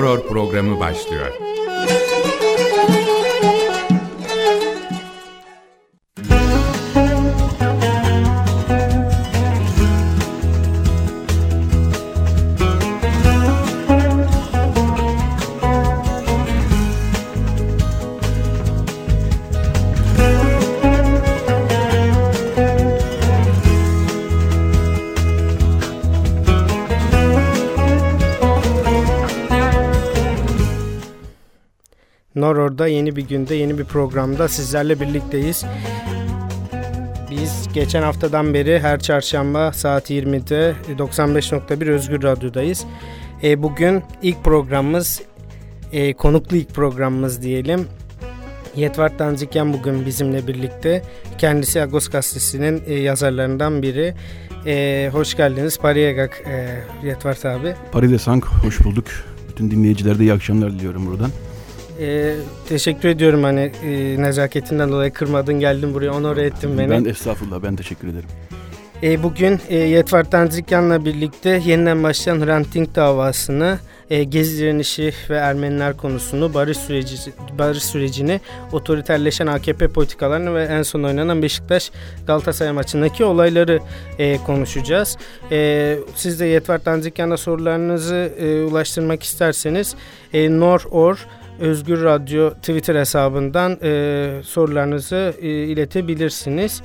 Noror programı başlıyor. Noror'da yeni bir günde yeni bir programda sizlerle birlikteyiz. Biz geçen haftadan beri her çarşamba saat 20'de 95.1 Özgür Radyo'dayız. E, bugün ilk programımız, e, konuklu ilk programımız diyelim. Yetvart Danzikyan bugün bizimle birlikte. Kendisi Agos Gazetesi'nin e, yazarlarından biri. E, hoş geldiniz Pariyagak e, Yetvart abi. Paride Sank, hoş bulduk. Bütün dinleyicilere de iyi akşamlar diliyorum buradan. Ee, teşekkür ediyorum hani e, nezaketinden dolayı kırmadın geldin buraya onore ettin beni. Ben estağfurullah ben teşekkür ederim. E, bugün e, Yetvart Tanzikyan'la birlikte yeniden başlayan Hrant Dink davasını, e, Gezi direnişi ve Ermeniler konusunu, barış süreci barış sürecini, otoriterleşen AKP politikalarını ve en son oynanan Beşiktaş Galatasaray maçındaki olayları e, konuşacağız. E, siz de Yetvart Tanzikyan'a sorularınızı e, ulaştırmak isterseniz e, nor.or Özgür Radyo Twitter hesabından e, sorularınızı e, iletebilirsiniz.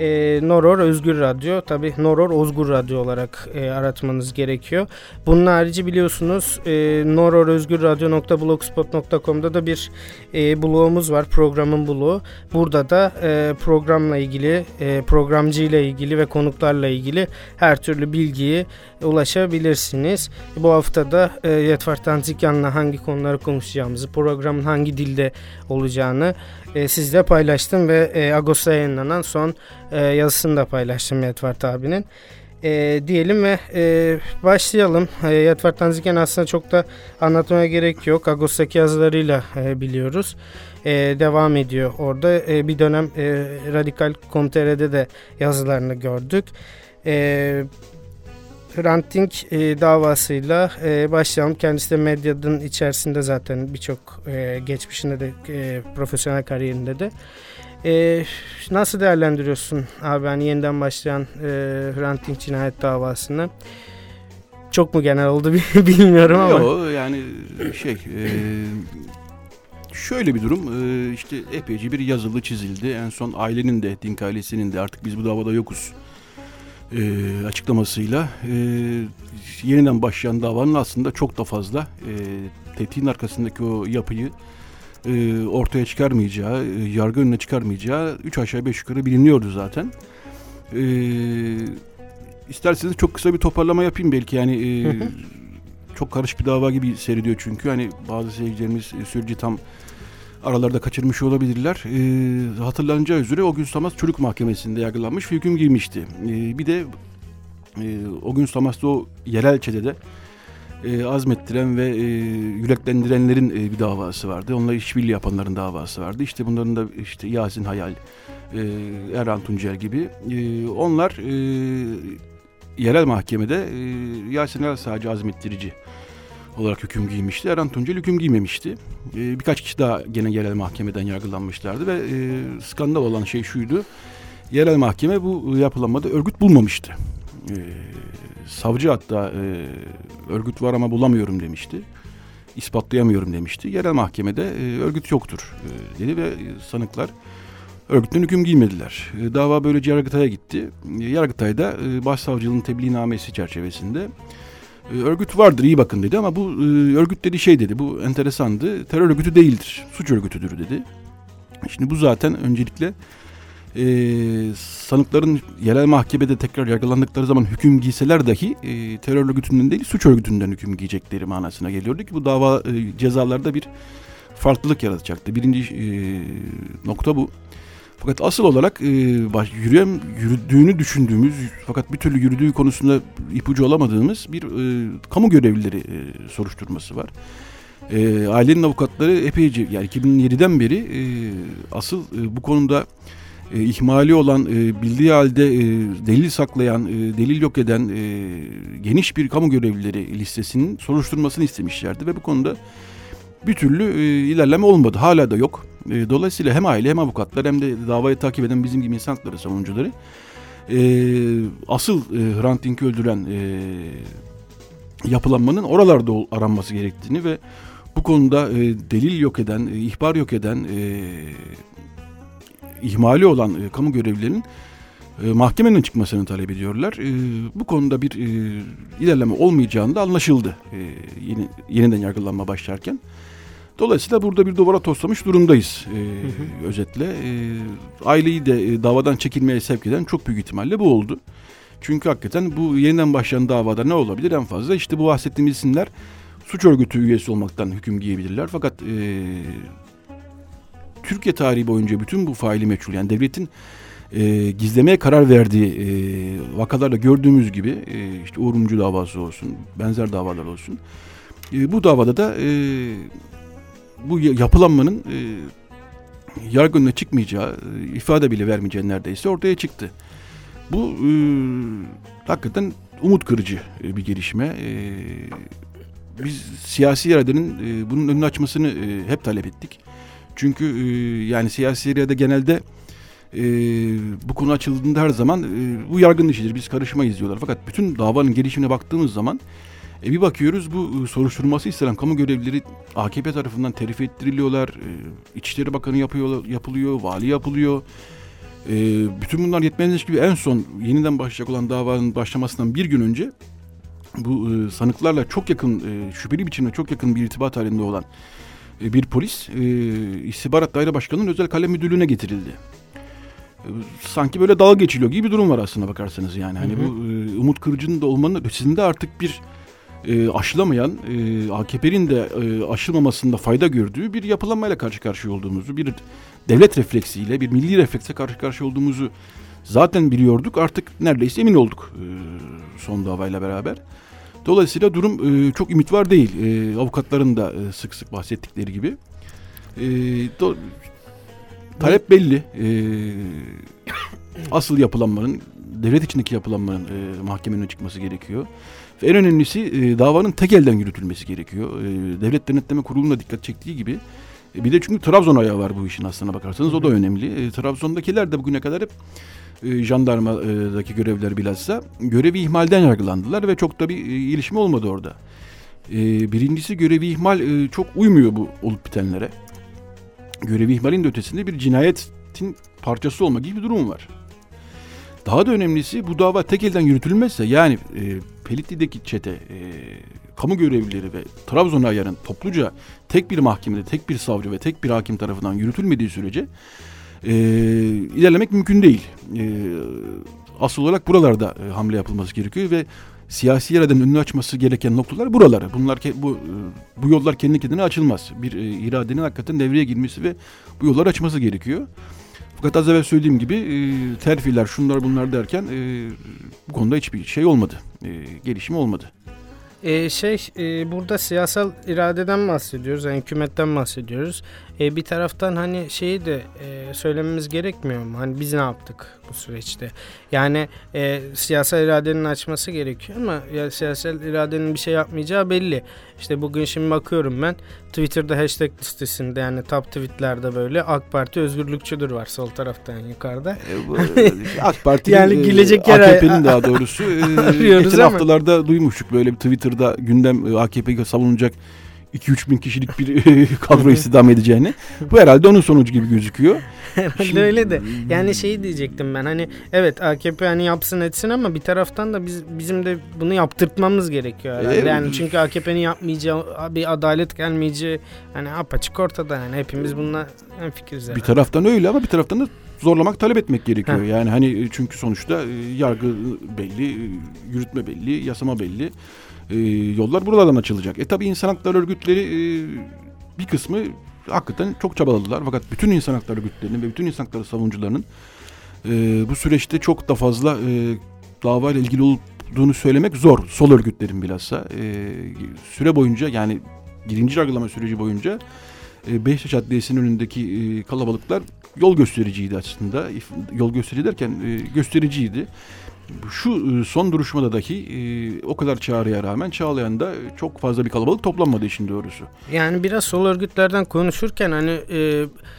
E, Noror Özgür Radyo tabi Noror Özgür Radyo olarak e, aratmanız gerekiyor. Bunun harici biliyorsunuz e, nororözgürradyo.blogspot.com'da da bir e, blogumuz var programın blogu. Burada da e, programla ilgili e, programcı ile ilgili ve konuklarla ilgili her türlü bilgiyi ulaşabilirsiniz. Bu hafta da e, Yetvart Tanzikyan'la hangi konuları konuşacağımızı programın hangi dilde olacağını e, sizle paylaştım ve e, Ağustos'ta yayınlanan son e, yazısını da paylaştım Yetvart abinin. E, diyelim ve e, başlayalım. E, Yetvart Tanziken aslında çok da anlatmaya gerek yok. Ağustos'taki yazılarıyla e, biliyoruz. E, devam ediyor orada. E, bir dönem e, Radikal Komitere'de de yazılarını gördük. E, Hrant Dink e, davasıyla e, başlayalım. Kendisi de medyanın içerisinde zaten birçok e, geçmişinde de e, profesyonel kariyerinde de. E, nasıl değerlendiriyorsun abi hani yeniden başlayan e, Hrant Dink cinayet davasını? Çok mu genel oldu bilmiyorum ama. Yok yani şey e, şöyle bir durum e, işte epeyce bir yazılı çizildi. En son ailenin de Dink ailesinin de artık biz bu davada yokuz e, açıklamasıyla e, yeniden başlayan davanın aslında çok da fazla e, tetiğin arkasındaki o yapıyı e, ortaya çıkarmayacağı, e, yargı önüne çıkarmayacağı üç aşağı beş yukarı biliniyordu zaten. E, isterseniz çok kısa bir toparlama yapayım belki. Yani e, çok karışık bir dava gibi seyrediyor çünkü. Hani bazı seyircilerimiz e, süreci tam aralarda kaçırmış olabilirler. E, hatırlanacağı üzere o gün Samas Çocuk Mahkemesi'nde yargılanmış ve hüküm girmişti. E, bir de e, o gün Samas'ta o yerel çetede e, azmettiren ve e, yüreklendirenlerin e, bir davası vardı. Onunla işbirliği yapanların davası vardı. İşte bunların da işte Yasin Hayal, e, Erhan Tuncer gibi. E, onlar e, yerel mahkemede e, Yasin Hayal sadece azmettirici olarak hüküm giymişti. Erhan Tuncel hüküm giymemişti. E, birkaç kişi daha gene yerel mahkemeden yargılanmışlardı ve e, skandal olan şey şuydu. Yerel mahkeme bu yapılanmada örgüt bulmamıştı. E, savcı hatta e, örgüt var ama bulamıyorum demişti. İspatlayamıyorum demişti. Yerel mahkemede e, örgüt yoktur dedi ve sanıklar örgütten hüküm giymediler. Dava böylece Yargıtay'a gitti. E, Yargıtay'da e, başsavcılığın tebliğnamesi çerçevesinde örgüt vardır iyi bakın dedi ama bu e, örgüt dedi şey dedi bu enteresandı terör örgütü değildir suç örgütüdür dedi. Şimdi bu zaten öncelikle e, sanıkların yerel mahkemede tekrar yargılandıkları zaman hüküm giyseler dahi e, terör örgütünden değil suç örgütünden hüküm giyecekleri manasına geliyordu ki bu dava e, cezalarda bir farklılık yaratacaktı. Birinci e, nokta bu. Fakat asıl olarak e, yürüyen, yürüdüğünü düşündüğümüz fakat bir türlü yürüdüğü konusunda ipucu olamadığımız bir e, kamu görevlileri e, soruşturması var. E, ailenin avukatları epeyce yani 2007'den beri e, asıl e, bu konuda e, ihmali olan, e, bildiği halde e, delil saklayan, e, delil yok eden e, geniş bir kamu görevlileri listesinin soruşturmasını istemişlerdi ve bu konuda bir türlü e, ilerleme olmadı. Hala da yok. E, dolayısıyla hem aile hem avukatlar hem de davayı takip eden bizim gibi insan hakları savunucuları e, asıl e, Hrant Dink'i öldüren e, yapılanmanın oralarda aranması gerektiğini ve bu konuda e, delil yok eden, e, ihbar yok eden, e, ihmali olan e, kamu görevlilerinin e, mahkemenin çıkmasını talep ediyorlar. E, bu konuda bir e, ilerleme olmayacağını da anlaşıldı e, yeni, yeniden yargılanma başlarken. Dolayısıyla burada bir duvara toslamış durumdayız e, hı hı. özetle. E, aileyi de e, davadan çekilmeye sevk eden çok büyük ihtimalle bu oldu. Çünkü hakikaten bu yeniden başlayan davada ne olabilir en fazla? işte bu bahsettiğimiz isimler suç örgütü üyesi olmaktan hüküm giyebilirler. Fakat e, Türkiye tarihi boyunca bütün bu faili meçhul yani devletin e, gizlemeye karar verdiği e, vakalarla gördüğümüz gibi e, işte Uğur davası olsun, benzer davalar olsun. E, bu davada da e, bu yapılanmanın e, yargı önüne çıkmayacağı, e, ifade bile vermeyeceği neredeyse ortaya çıktı. Bu e, hakikaten umut kırıcı e, bir gelişme. E, biz siyasi iradenin e, bunun önünü açmasını e, hep talep ettik. Çünkü e, yani siyasi irade genelde e, bu konu açıldığında her zaman e, bu yargının işidir biz karışmayız diyorlar. Fakat bütün davanın gelişimine baktığımız zaman e, bir bakıyoruz bu e, soruşturması istenen kamu görevlileri AKP tarafından terfi ettiriliyorlar. E, İçişleri Bakanı yapıyor, yapılıyor, vali yapılıyor. E, bütün bunlar yetmezmiş gibi en son yeniden başlayacak olan davanın başlamasından bir gün önce bu e, sanıklarla çok yakın, e, şüpheli biçimde çok yakın bir irtibat halinde olan e, bir polis e, İstihbarat Daire Başkanı'nın özel kalem müdürlüğüne getirildi. Sanki böyle dalga geçiliyor gibi bir durum var aslında bakarsanız yani. Hani hı hı. bu e, umut kırıcının da olmanın ötesinde artık bir e, aşılamayan, e, AKP'nin de e, aşılmamasında fayda gördüğü bir yapılanmayla karşı karşıya olduğumuzu, bir devlet refleksiyle, bir milli reflekse karşı karşıya olduğumuzu zaten biliyorduk. Artık neredeyse emin olduk e, son davayla beraber. Dolayısıyla durum e, çok ümit var değil. E, avukatların da e, sık sık bahsettikleri gibi. E, do, talep belli. E, asıl yapılanmanın, devlet içindeki yapılanmanın e, mahkemenin çıkması gerekiyor. Ve en önemlisi e, davanın tek elden yürütülmesi gerekiyor. E, devlet Denetleme Kurulu'nun dikkat çektiği gibi. E, bir de çünkü Trabzon ayağı var bu işin aslına bakarsanız. O da önemli. E, Trabzon'dakiler de bugüne kadar hep e, jandarmadaki görevler bilhassa görevi ihmalden yargılandılar ve çok da bir e, gelişme olmadı orada. E, birincisi görevi ihmal e, çok uymuyor bu olup bitenlere. Görevi ihmalin de ötesinde bir cinayetin parçası olma gibi bir durum var. Daha da önemlisi bu dava tek elden yürütülmezse yani e, Pelitli'deki çete, e, kamu görevlileri ve Trabzon ayarın topluca tek bir mahkemede, tek bir savcı ve tek bir hakim tarafından yürütülmediği sürece e, ilerlemek mümkün değil. E, asıl olarak buralarda e, hamle yapılması gerekiyor ve siyasi iradenin önünü açması gereken noktalar buralar. Bunlar bu e, bu yollar kendi kendine açılmaz. Bir e, iradenin hakikaten devreye girmesi ve bu yollar açması gerekiyor. Fakat az evvel söylediğim gibi e, terfiler şunlar bunlar derken e, bu konuda hiçbir şey olmadı. E, gelişim olmadı. Ee, şey e, burada siyasal iradeden bahsediyoruz yani hükümetten bahsediyoruz e, bir taraftan hani şeyi de e, söylememiz gerekmiyor mu? Hani biz ne yaptık bu süreçte? Yani e, siyasal iradenin açması gerekiyor ama ya, siyasal iradenin bir şey yapmayacağı belli. İşte bugün şimdi bakıyorum ben Twitter'da hashtag listesinde yani top tweetlerde böyle AK Parti özgürlükçüdür var sol taraftan yukarıda. E, bu, AK Parti yani e, gülecek yer AKP'nin daha doğrusu e, geçen haftalarda duymuştuk böyle bir Twitter'da gündem e, AKP'yi savunacak 2-3 bin kişilik bir kadro istihdam edeceğini. Bu herhalde onun sonucu gibi gözüküyor. Herhalde Şimdi, öyle de. Yani şeyi diyecektim ben hani evet AKP hani yapsın etsin ama bir taraftan da biz bizim de bunu yaptırtmamız gerekiyor herhalde. Evet. Yani çünkü AKP'nin yapmayacağı bir adalet gelmeyeceği hani apaçık ortada yani hepimiz bununla en fikiriz. Bir taraftan öyle ama bir taraftan da zorlamak talep etmek gerekiyor. Heh. Yani hani çünkü sonuçta yargı belli, yürütme belli, yasama belli e, yollar buralardan açılacak. E tabi insan hakları örgütleri e, bir kısmı hakikaten çok çabaladılar. Fakat bütün insan hakları örgütlerinin ve bütün insan hakları savunucularının e, bu süreçte çok da fazla e, dava ile ilgili olduğunu söylemek zor. Sol örgütlerin bilhassa. E, süre boyunca yani birinci yargılama süreci boyunca e, Beşiktaş Adliyesi'nin önündeki e, kalabalıklar yol göstericiydi aslında. Yol gösterici derken e, göstericiydi şu e, son duruşmada dahi e, o kadar çağrıya rağmen Çağlayan'da çok fazla bir kalabalık toplanmadı işin doğrusu. Yani biraz sol örgütlerden konuşurken hani e,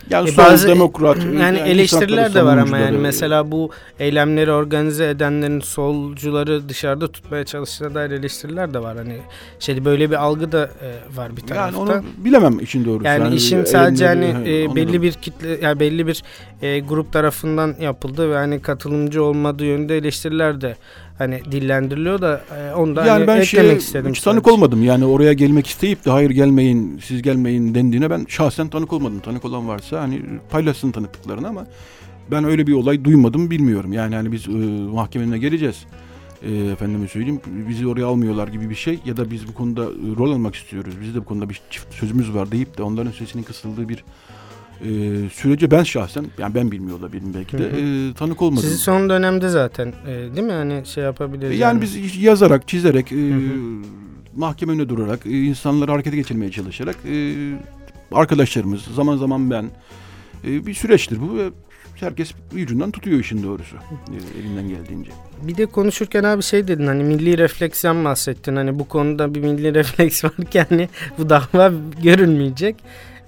yani e, sol bazı, demokrat yani, yani eleştiriler de var ama yani mesela bu eylemleri organize edenlerin solcuları dışarıda tutmaya çalıştığına dair eleştiriler de var. Hani şey böyle bir algı da e, var bir tarafta. Yani onu bilemem işin doğrusu. Yani, yani işin sadece hani e, belli bir kitle yani belli bir e, grup tarafından yapıldı ve hani katılımcı olmadığı yönde eleştiriler de hani dillendiriliyor da e, onu da yani hani ben eklemek şey, istedim. Hiç tanık olmadım. Yani oraya gelmek isteyip de hayır gelmeyin, siz gelmeyin dendiğine ben şahsen tanık olmadım. Tanık olan varsa hani paylaşsın tanıklıklarını ama ben öyle bir olay duymadım bilmiyorum. Yani hani biz e, mahkemene geleceğiz. E, efendime söyleyeyim bizi oraya almıyorlar gibi bir şey ya da biz bu konuda rol almak istiyoruz. Biz de bu konuda bir çift sözümüz var deyip de onların sesinin kısıldığı bir e, sürece ben şahsen yani ben bilmiyor olabilirim belki de e, tanık olmadım. Sizi son dönemde zaten e, değil mi hani şey yapabiliriz. Yani, yani biz yazarak çizerek e, mahkeme önüne durarak e, insanları harekete geçirmeye çalışarak e, arkadaşlarımız zaman zaman ben e, bir süreçtir bu ve herkes ucundan tutuyor işin doğrusu e, elinden geldiğince. Bir de konuşurken abi şey dedin hani milli refleksiyon bahsettin hani bu konuda bir milli refleks varken hani bu dava görünmeyecek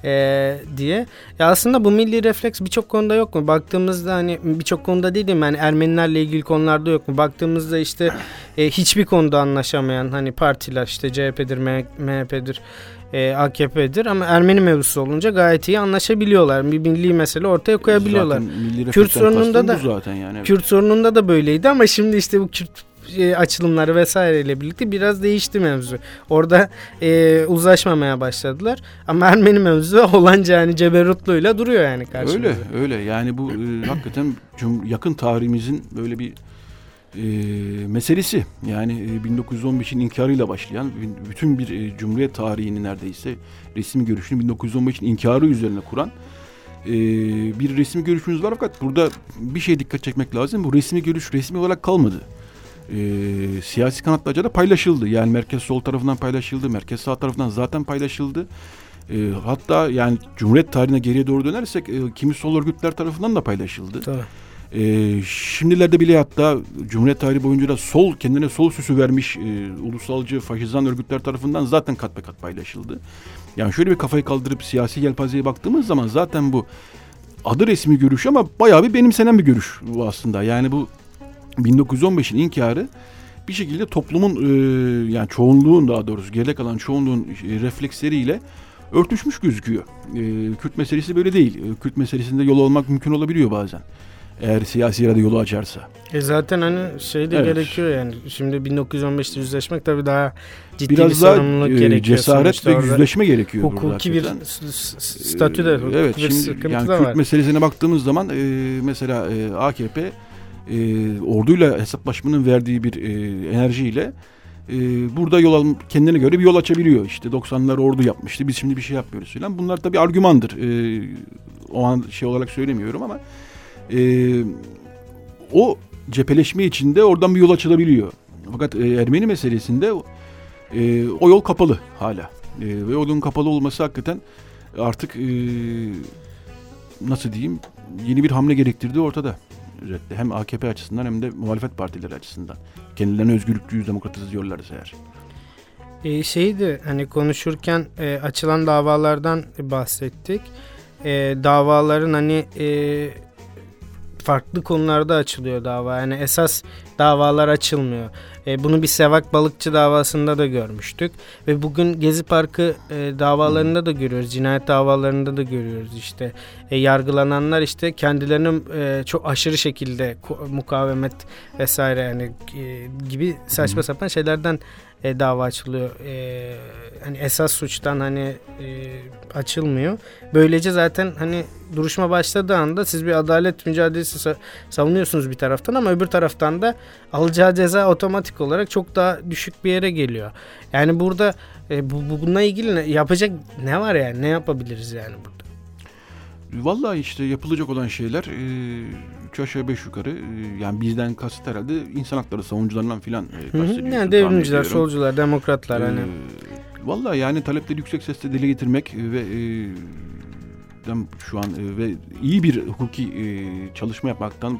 e, diye. Ya aslında bu milli refleks birçok konuda yok mu? Baktığımızda hani birçok konuda değilim yani Ermenilerle ilgili konularda yok mu? Baktığımızda işte e, hiçbir konuda anlaşamayan hani partiler işte CHP'dir, MHP'dir, e, AKP'dir ama Ermeni mevzusu olunca gayet iyi anlaşabiliyorlar. Bir milli mesele ortaya koyabiliyorlar. Kürt sorununda da zaten yani. Evet. Kürt sorununda da böyleydi ama şimdi işte bu Kürt e, açılımları vesaireyle birlikte biraz değişti mevzu. Orada e, uzlaşmamaya başladılar. Ama Ermeni mevzu olanca yani Ceberutluyla duruyor yani karşımızda. Öyle öyle yani bu e, hakikaten yakın tarihimizin böyle bir e, meselesi. Yani e, 1915'in inkarıyla başlayan bütün bir e, Cumhuriyet tarihini neredeyse resmi görüşünü 1915'in inkarı üzerine kuran e, bir resmi görüşümüz var fakat burada bir şey dikkat çekmek lazım. Bu resmi görüş resmi olarak kalmadı e, siyasi kanatlarca da paylaşıldı. Yani merkez sol tarafından paylaşıldı, merkez sağ tarafından zaten paylaşıldı. E, hatta yani Cumhuriyet tarihine geriye doğru dönersek e, kimi sol örgütler tarafından da paylaşıldı. Tabii. E, şimdilerde bile hatta Cumhuriyet tarihi boyunca da sol kendine sol süsü vermiş e, ulusalcı faşizan örgütler tarafından zaten kat be kat paylaşıldı. Yani şöyle bir kafayı kaldırıp siyasi yelpazeye baktığımız zaman zaten bu adı resmi görüş ama bayağı bir benimsenen bir görüş bu aslında. Yani bu 1915'in inkarı bir şekilde toplumun e, yani çoğunluğun daha doğrusu geride kalan çoğunluğun e, refleksleriyle örtüşmüş gözüküyor. E, Kürt meselesi böyle değil. E, Kürt meselesinde yol almak mümkün olabiliyor bazen. Eğer siyasi irade yolu açarsa. E zaten hani şey de evet. gerekiyor yani. Şimdi 1915'te yüzleşmek tabii daha ciddi Biraz bir sorumluluk e, gerekiyor. cesaret ve yüzleşme gerekiyor Hukuki bir statü de, hukuki evet, bir şimdi, yani Kürt meselesine baktığımız zaman e, mesela e, AKP e, orduyla hesaplaşmanın verdiği bir e, enerjiyle e, burada yol al, kendine göre bir yol açabiliyor. İşte 90'lar ordu yapmıştı. Biz şimdi bir şey yapmıyoruz falan. Bunlar tabii argümandır. E, o an şey olarak söylemiyorum ama e, o cepheleşme içinde oradan bir yol açılabiliyor. Fakat e, Ermeni meselesinde e, o yol kapalı hala. E, ve yolun kapalı olması hakikaten artık e, nasıl diyeyim yeni bir hamle gerektirdiği ortada özetle hem AKP açısından hem de muhalefet partileri açısından. Kendilerine özgürlükçüyüz, demokratız diyorlarsa eğer. E, şeydi hani konuşurken e, açılan davalardan bahsettik. E, davaların hani e, farklı konularda açılıyor dava. Yani esas davalar açılmıyor. E, bunu bir Sevak Balıkçı davasında da görmüştük. Ve bugün Gezi Parkı e, davalarında da görüyoruz. Cinayet davalarında da görüyoruz işte. E, yargılananlar işte kendilerinin e, çok aşırı şekilde mukavemet vesaire yani e, gibi saçma sapan şeylerden e, dava açılıyor. E, hani esas suçtan hani e, açılmıyor. Böylece zaten hani duruşma başladığı anda siz bir adalet mücadelesi savunuyorsunuz bir taraftan ama öbür taraftan da alacağı ceza otomatik olarak çok daha düşük bir yere geliyor. Yani burada e, bu, bununla ilgili ne, yapacak ne var yani? Ne yapabiliriz yani burada? Vallahi işte yapılacak olan şeyler e, üç aşağı beş yukarı e, yani bizden kasıt herhalde insan hakları savunucularından filan e, kastediyorsun. Yani devrimciler, solcular, demokratlar hani. Vallahi yani talepleri yüksek sesle dile getirmek ve gerçekten şu an e, ve iyi bir hukuki e, çalışma yapmaktan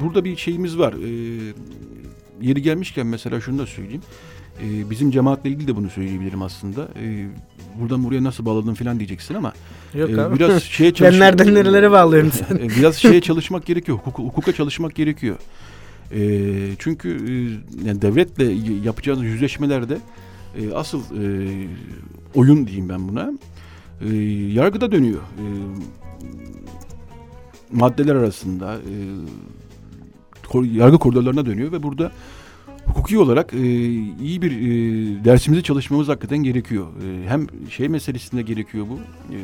burada bir şeyimiz var. E, yeri gelmişken mesela şunu da söyleyeyim. E, bizim cemaatle ilgili de bunu söyleyebilirim aslında. E, buradan buraya nasıl bağladın falan diyeceksin ama Yok e, abi. biraz şeye çalışmak, ben nereden nerelere bağlıyorum sen? E, biraz şeye çalışmak gerekiyor. Hukuk, hukuka çalışmak gerekiyor. E, çünkü e, yani devletle yapacağınız yüzleşmelerde e, asıl e, oyun diyeyim ben buna e, yargıda dönüyor. E, maddeler arasında e, yargı koridorlarına dönüyor ve burada hukuki olarak e, iyi bir e, dersimizi çalışmamız hakikaten gerekiyor. E, hem şey meselesinde gerekiyor bu. E,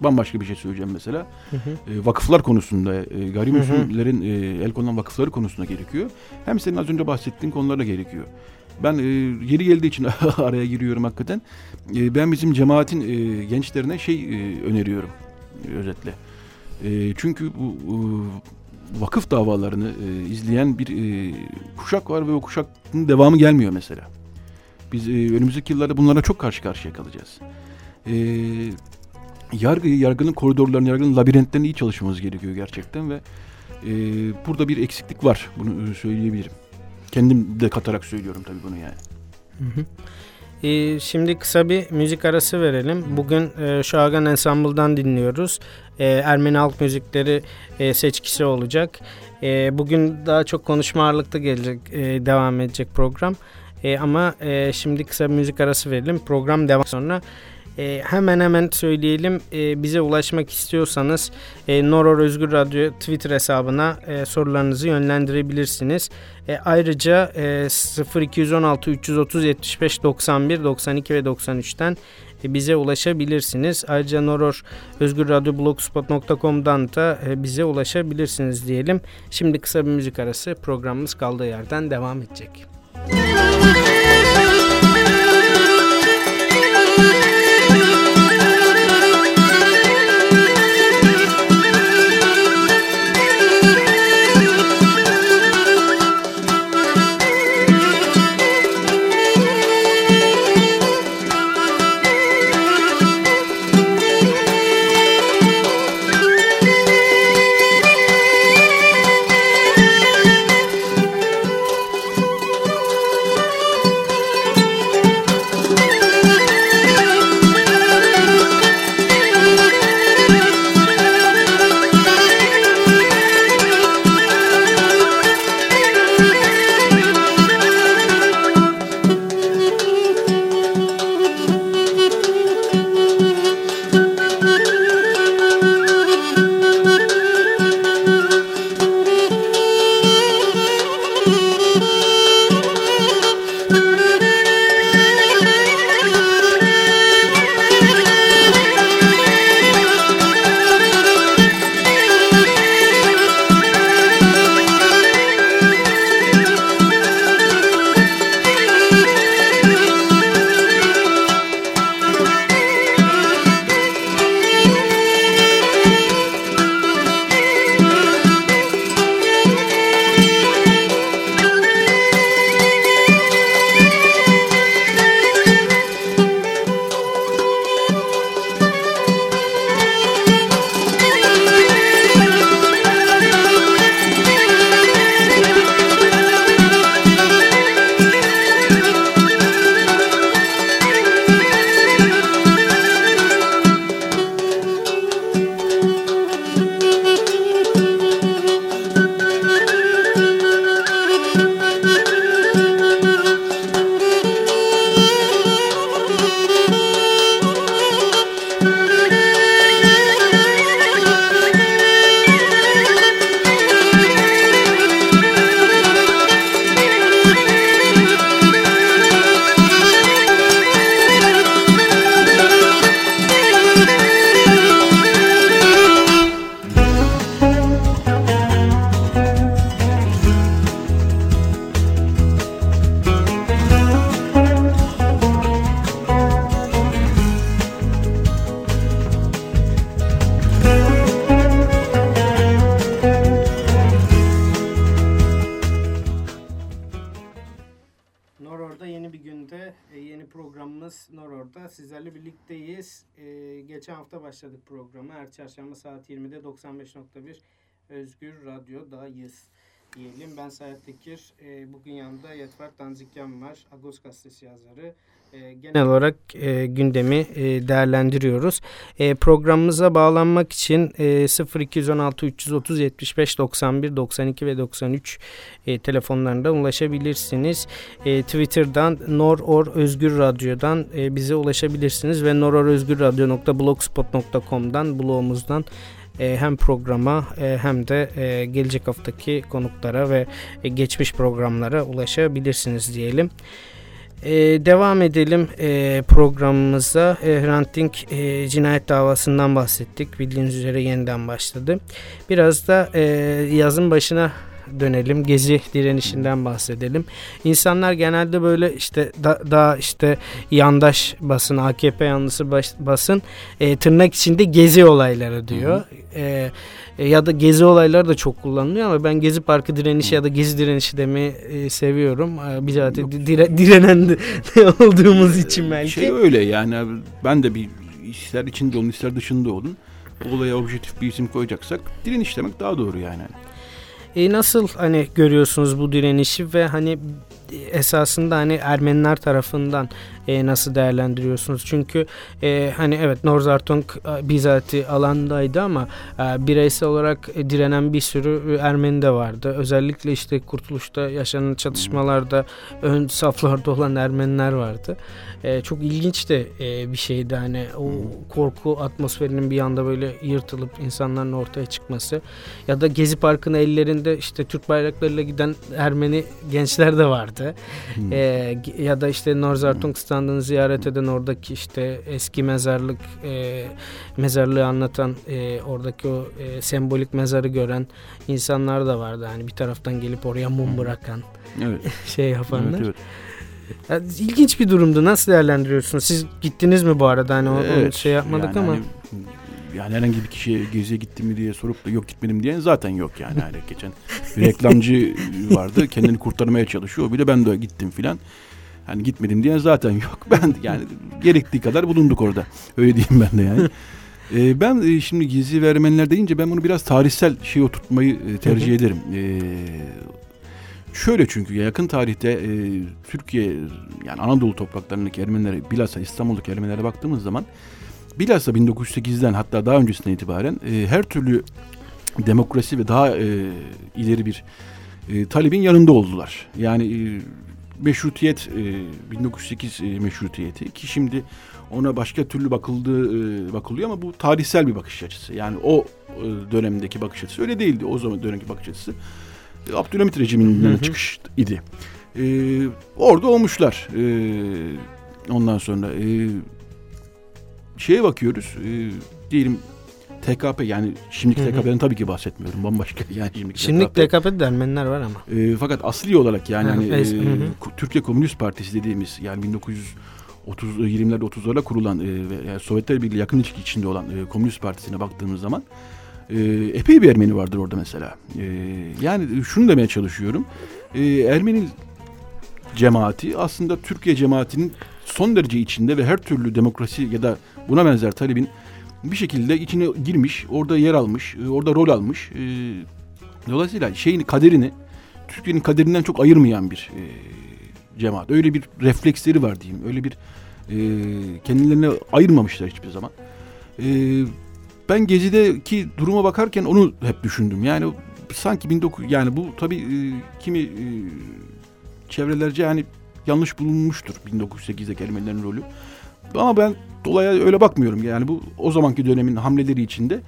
bambaşka bir şey söyleyeceğim mesela. Hı hı. E, vakıflar konusunda, e, gayrimüslimlerin e, el konulan vakıfları konusunda gerekiyor. Hem senin az önce bahsettiğin konularda gerekiyor. Ben e, yeri geldiği için araya giriyorum hakikaten. E, ben bizim cemaatin e, gençlerine şey e, öneriyorum özetle. E, çünkü bu e, vakıf davalarını e, izleyen bir e, kuşak var ve o kuşakın devamı gelmiyor mesela. Biz e, önümüzdeki yıllarda bunlara çok karşı karşıya kalacağız. E, yargıyı, yargının koridorlarını, yargının labirentlerini iyi çalışmamız gerekiyor gerçekten ve e, burada bir eksiklik var. Bunu e, söyleyebilirim. Kendim de katarak söylüyorum tabii bunu yani. Hı hı. Ee, şimdi kısa bir müzik arası verelim. Bugün e, Ensemble'dan dinliyoruz. E, Ermeni halk müzikleri e, seçkisi olacak. E, bugün daha çok konuşma ağırlıklı gelecek, e, devam edecek program. Ama e, şimdi kısa bir müzik arası verelim. Program devam sonra e, hemen hemen söyleyelim e, bize ulaşmak istiyorsanız e, Noror Özgür Radyo Twitter hesabına e, sorularınızı yönlendirebilirsiniz. E, ayrıca e, 0216 330 75 91 92 ve 93'ten e, bize ulaşabilirsiniz. Ayrıca Noror Özgür Radyo blogspot.com'dan da e, bize ulaşabilirsiniz diyelim. Şimdi kısa bir müzik arası programımız kaldığı yerden devam edecek. Müzik 95.1 Özgür Radyo'dayız diyelim. Ben Sayat Tekir. E, bugün yanında Yetvar Danzikyan var. Agos Gazetesi yazarı. E, genel olarak e, gündemi e, değerlendiriyoruz. E, programımıza bağlanmak için e, 0216 330 75 91 92 ve 93 e, telefonlarından ulaşabilirsiniz. E, Twitter'dan Noror Özgür Radyo'dan e, bize ulaşabilirsiniz ve nororözgürradyo.blogspot.com'dan blogumuzdan e, hem programa e, hem de e, gelecek haftaki konuklara ve geçmiş programlara ulaşabilirsiniz diyelim. Ee, devam edelim e, programımıza. E, Hrant Dink e, cinayet davasından bahsettik. Bildiğiniz üzere yeniden başladı. Biraz da e, yazın başına dönelim. Gezi direnişinden bahsedelim. İnsanlar genelde böyle işte da, daha işte yandaş basın, AKP yanlısı bas, basın e, tırnak içinde gezi olayları diyor. E, e, ya da gezi olayları da çok kullanılıyor ama ben Gezi Parkı direnişi ya da Gezi direnişi demeyi e, seviyorum. E, biz zaten dire, direnen olduğumuz için belki. Şey öyle yani ben de bir ister içinde olun ister dışında olun olaya objektif bir isim koyacaksak direniş demek daha doğru yani. E, nasıl hani görüyorsunuz bu direnişi ve hani esasında hani Ermeniler tarafından e, nasıl değerlendiriyorsunuz? Çünkü e, hani evet Norzartung e, bizatihi alandaydı ama e, bireysel olarak e, direnen bir sürü Ermeni de vardı. Özellikle işte Kurtuluş'ta yaşanan çatışmalarda ön saflarda olan Ermeniler vardı. E, çok ilginç de e, bir şeydi hani o korku atmosferinin bir anda böyle yırtılıp insanların ortaya çıkması ya da Gezi Parkı'nın ellerinde işte Türk bayraklarıyla giden Ermeni gençler de vardı. Hmm. E, ya da işte Norzartung standını ziyaret eden oradaki işte eski mezarlık e, mezarlığı anlatan e, oradaki o e, sembolik mezarı gören insanlar da vardı. Hani bir taraftan gelip oraya mum bırakan evet. şey yapanlar. Evet, evet. Yani ilginç bir durumdu. Nasıl değerlendiriyorsunuz? Siz gittiniz mi bu arada? Hani evet, şey yapmadık yani ama. Hani, yani herhangi bir kişiye geziye gittim mi diye sorup da yok gitmedim diyen zaten yok yani. Hani geçen bir reklamcı vardı. Kendini kurtarmaya çalışıyor. Bir de ben de gittim filan. Hani gitmedim diyen zaten yok. Ben yani gerektiği kadar bulunduk orada. Öyle diyeyim ben de yani. Ee, ben e, şimdi gizli ve Ermeniler deyince ben bunu biraz tarihsel şey oturtmayı e, tercih ederim. Ee, Şöyle çünkü yakın tarihte e, Türkiye yani Anadolu topraklarındaki Ermenilere bilhassa İstanbul'daki Ermenilere baktığımız zaman bilhassa 1908'den hatta daha öncesinden itibaren e, her türlü demokrasi ve daha e, ileri bir e, talebin yanında oldular. Yani e, meşrutiyet e, 1908 e, meşrutiyeti ki şimdi ona başka türlü bakıldığı e, bakılıyor ama bu tarihsel bir bakış açısı. Yani o e, dönemdeki bakış açısı öyle değildi. O zaman dönemki bakış açısı Abdülhamit rejiminden çıkış idi. Ee, orada olmuşlar. Ee, ondan sonra e, şeye bakıyoruz. E, diyelim TKP yani şimdiki TKP'den tabii ki bahsetmiyorum. Bambaşka yani şimdiki, şimdiki TKP. TKP'de Ermeniler var ama. E, fakat asli olarak yani hani, e, Türkiye Komünist Partisi dediğimiz yani 1930 20'lerde 30'larda kurulan e, yani Sovyetler Birliği yakın ilişki içinde olan e, Komünist Partisi'ne baktığımız zaman e, epey bir Ermeni vardır orada mesela. E, yani şunu demeye çalışıyorum. E, Ermeni cemaati aslında Türkiye cemaatinin son derece içinde ve her türlü demokrasi ya da buna benzer talebin bir şekilde içine girmiş, orada yer almış, e, orada rol almış. E, dolayısıyla şeyin kaderini Türkiye'nin kaderinden çok ayırmayan bir e, cemaat. Öyle bir refleksleri var diyeyim. Öyle bir e, kendilerine ayırmamışlar hiçbir zaman. Ben Gezi'deki duruma bakarken onu hep düşündüm. Yani sanki 19 yani bu tabii kimi çevrelerce yani yanlış bulunmuştur 1908'deki Ermenilerin rolü. Ama ben olaya öyle bakmıyorum. Yani bu o zamanki dönemin hamleleri içinde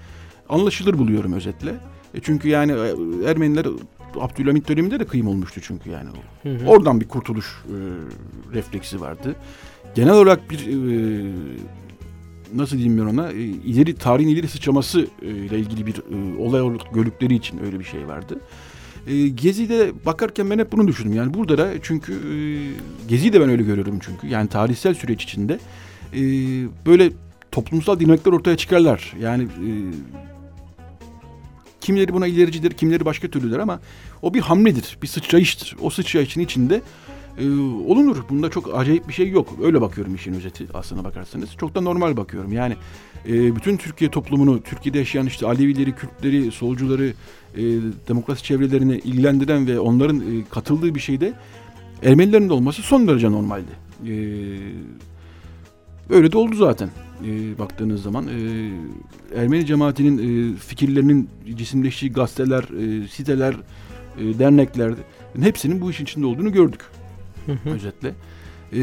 anlaşılır buluyorum özetle. E çünkü yani e, Ermeniler Abdülhamit döneminde de kıyım olmuştu çünkü yani. Hı hı. Oradan bir kurtuluş e, refleksi vardı. Genel olarak bir e, nasıl diyeyim ben ona e, ileri tarihin ileri sıçraması e, ile ilgili bir e, olay gördükleri için öyle bir şey vardı. E, Gezi'de bakarken ben hep bunu düşündüm. Yani burada da çünkü e, Gezi'yi de ben öyle görüyorum çünkü. Yani tarihsel süreç içinde e, böyle toplumsal dinamikler ortaya çıkarlar. Yani e, kimileri buna ilericidir, kimileri başka türlüdür ama o bir hamledir, bir sıçrayıştır. O sıçrayışın içinde e, olunur. Bunda çok acayip bir şey yok. Öyle bakıyorum işin özeti aslına bakarsanız. Çok da normal bakıyorum. Yani e, bütün Türkiye toplumunu, Türkiye'de yaşayan işte Alevileri, Kürtleri, solcuları, e, demokrasi çevrelerini ilgilendiren ve onların e, katıldığı bir şeyde Ermenilerin de olması son derece normaldi. E, öyle de oldu zaten e, baktığınız zaman. E, Ermeni cemaatinin e, fikirlerinin cisimleştiği gazeteler, e, siteler, e, dernekler hepsinin bu işin içinde olduğunu gördük. Özetle. E,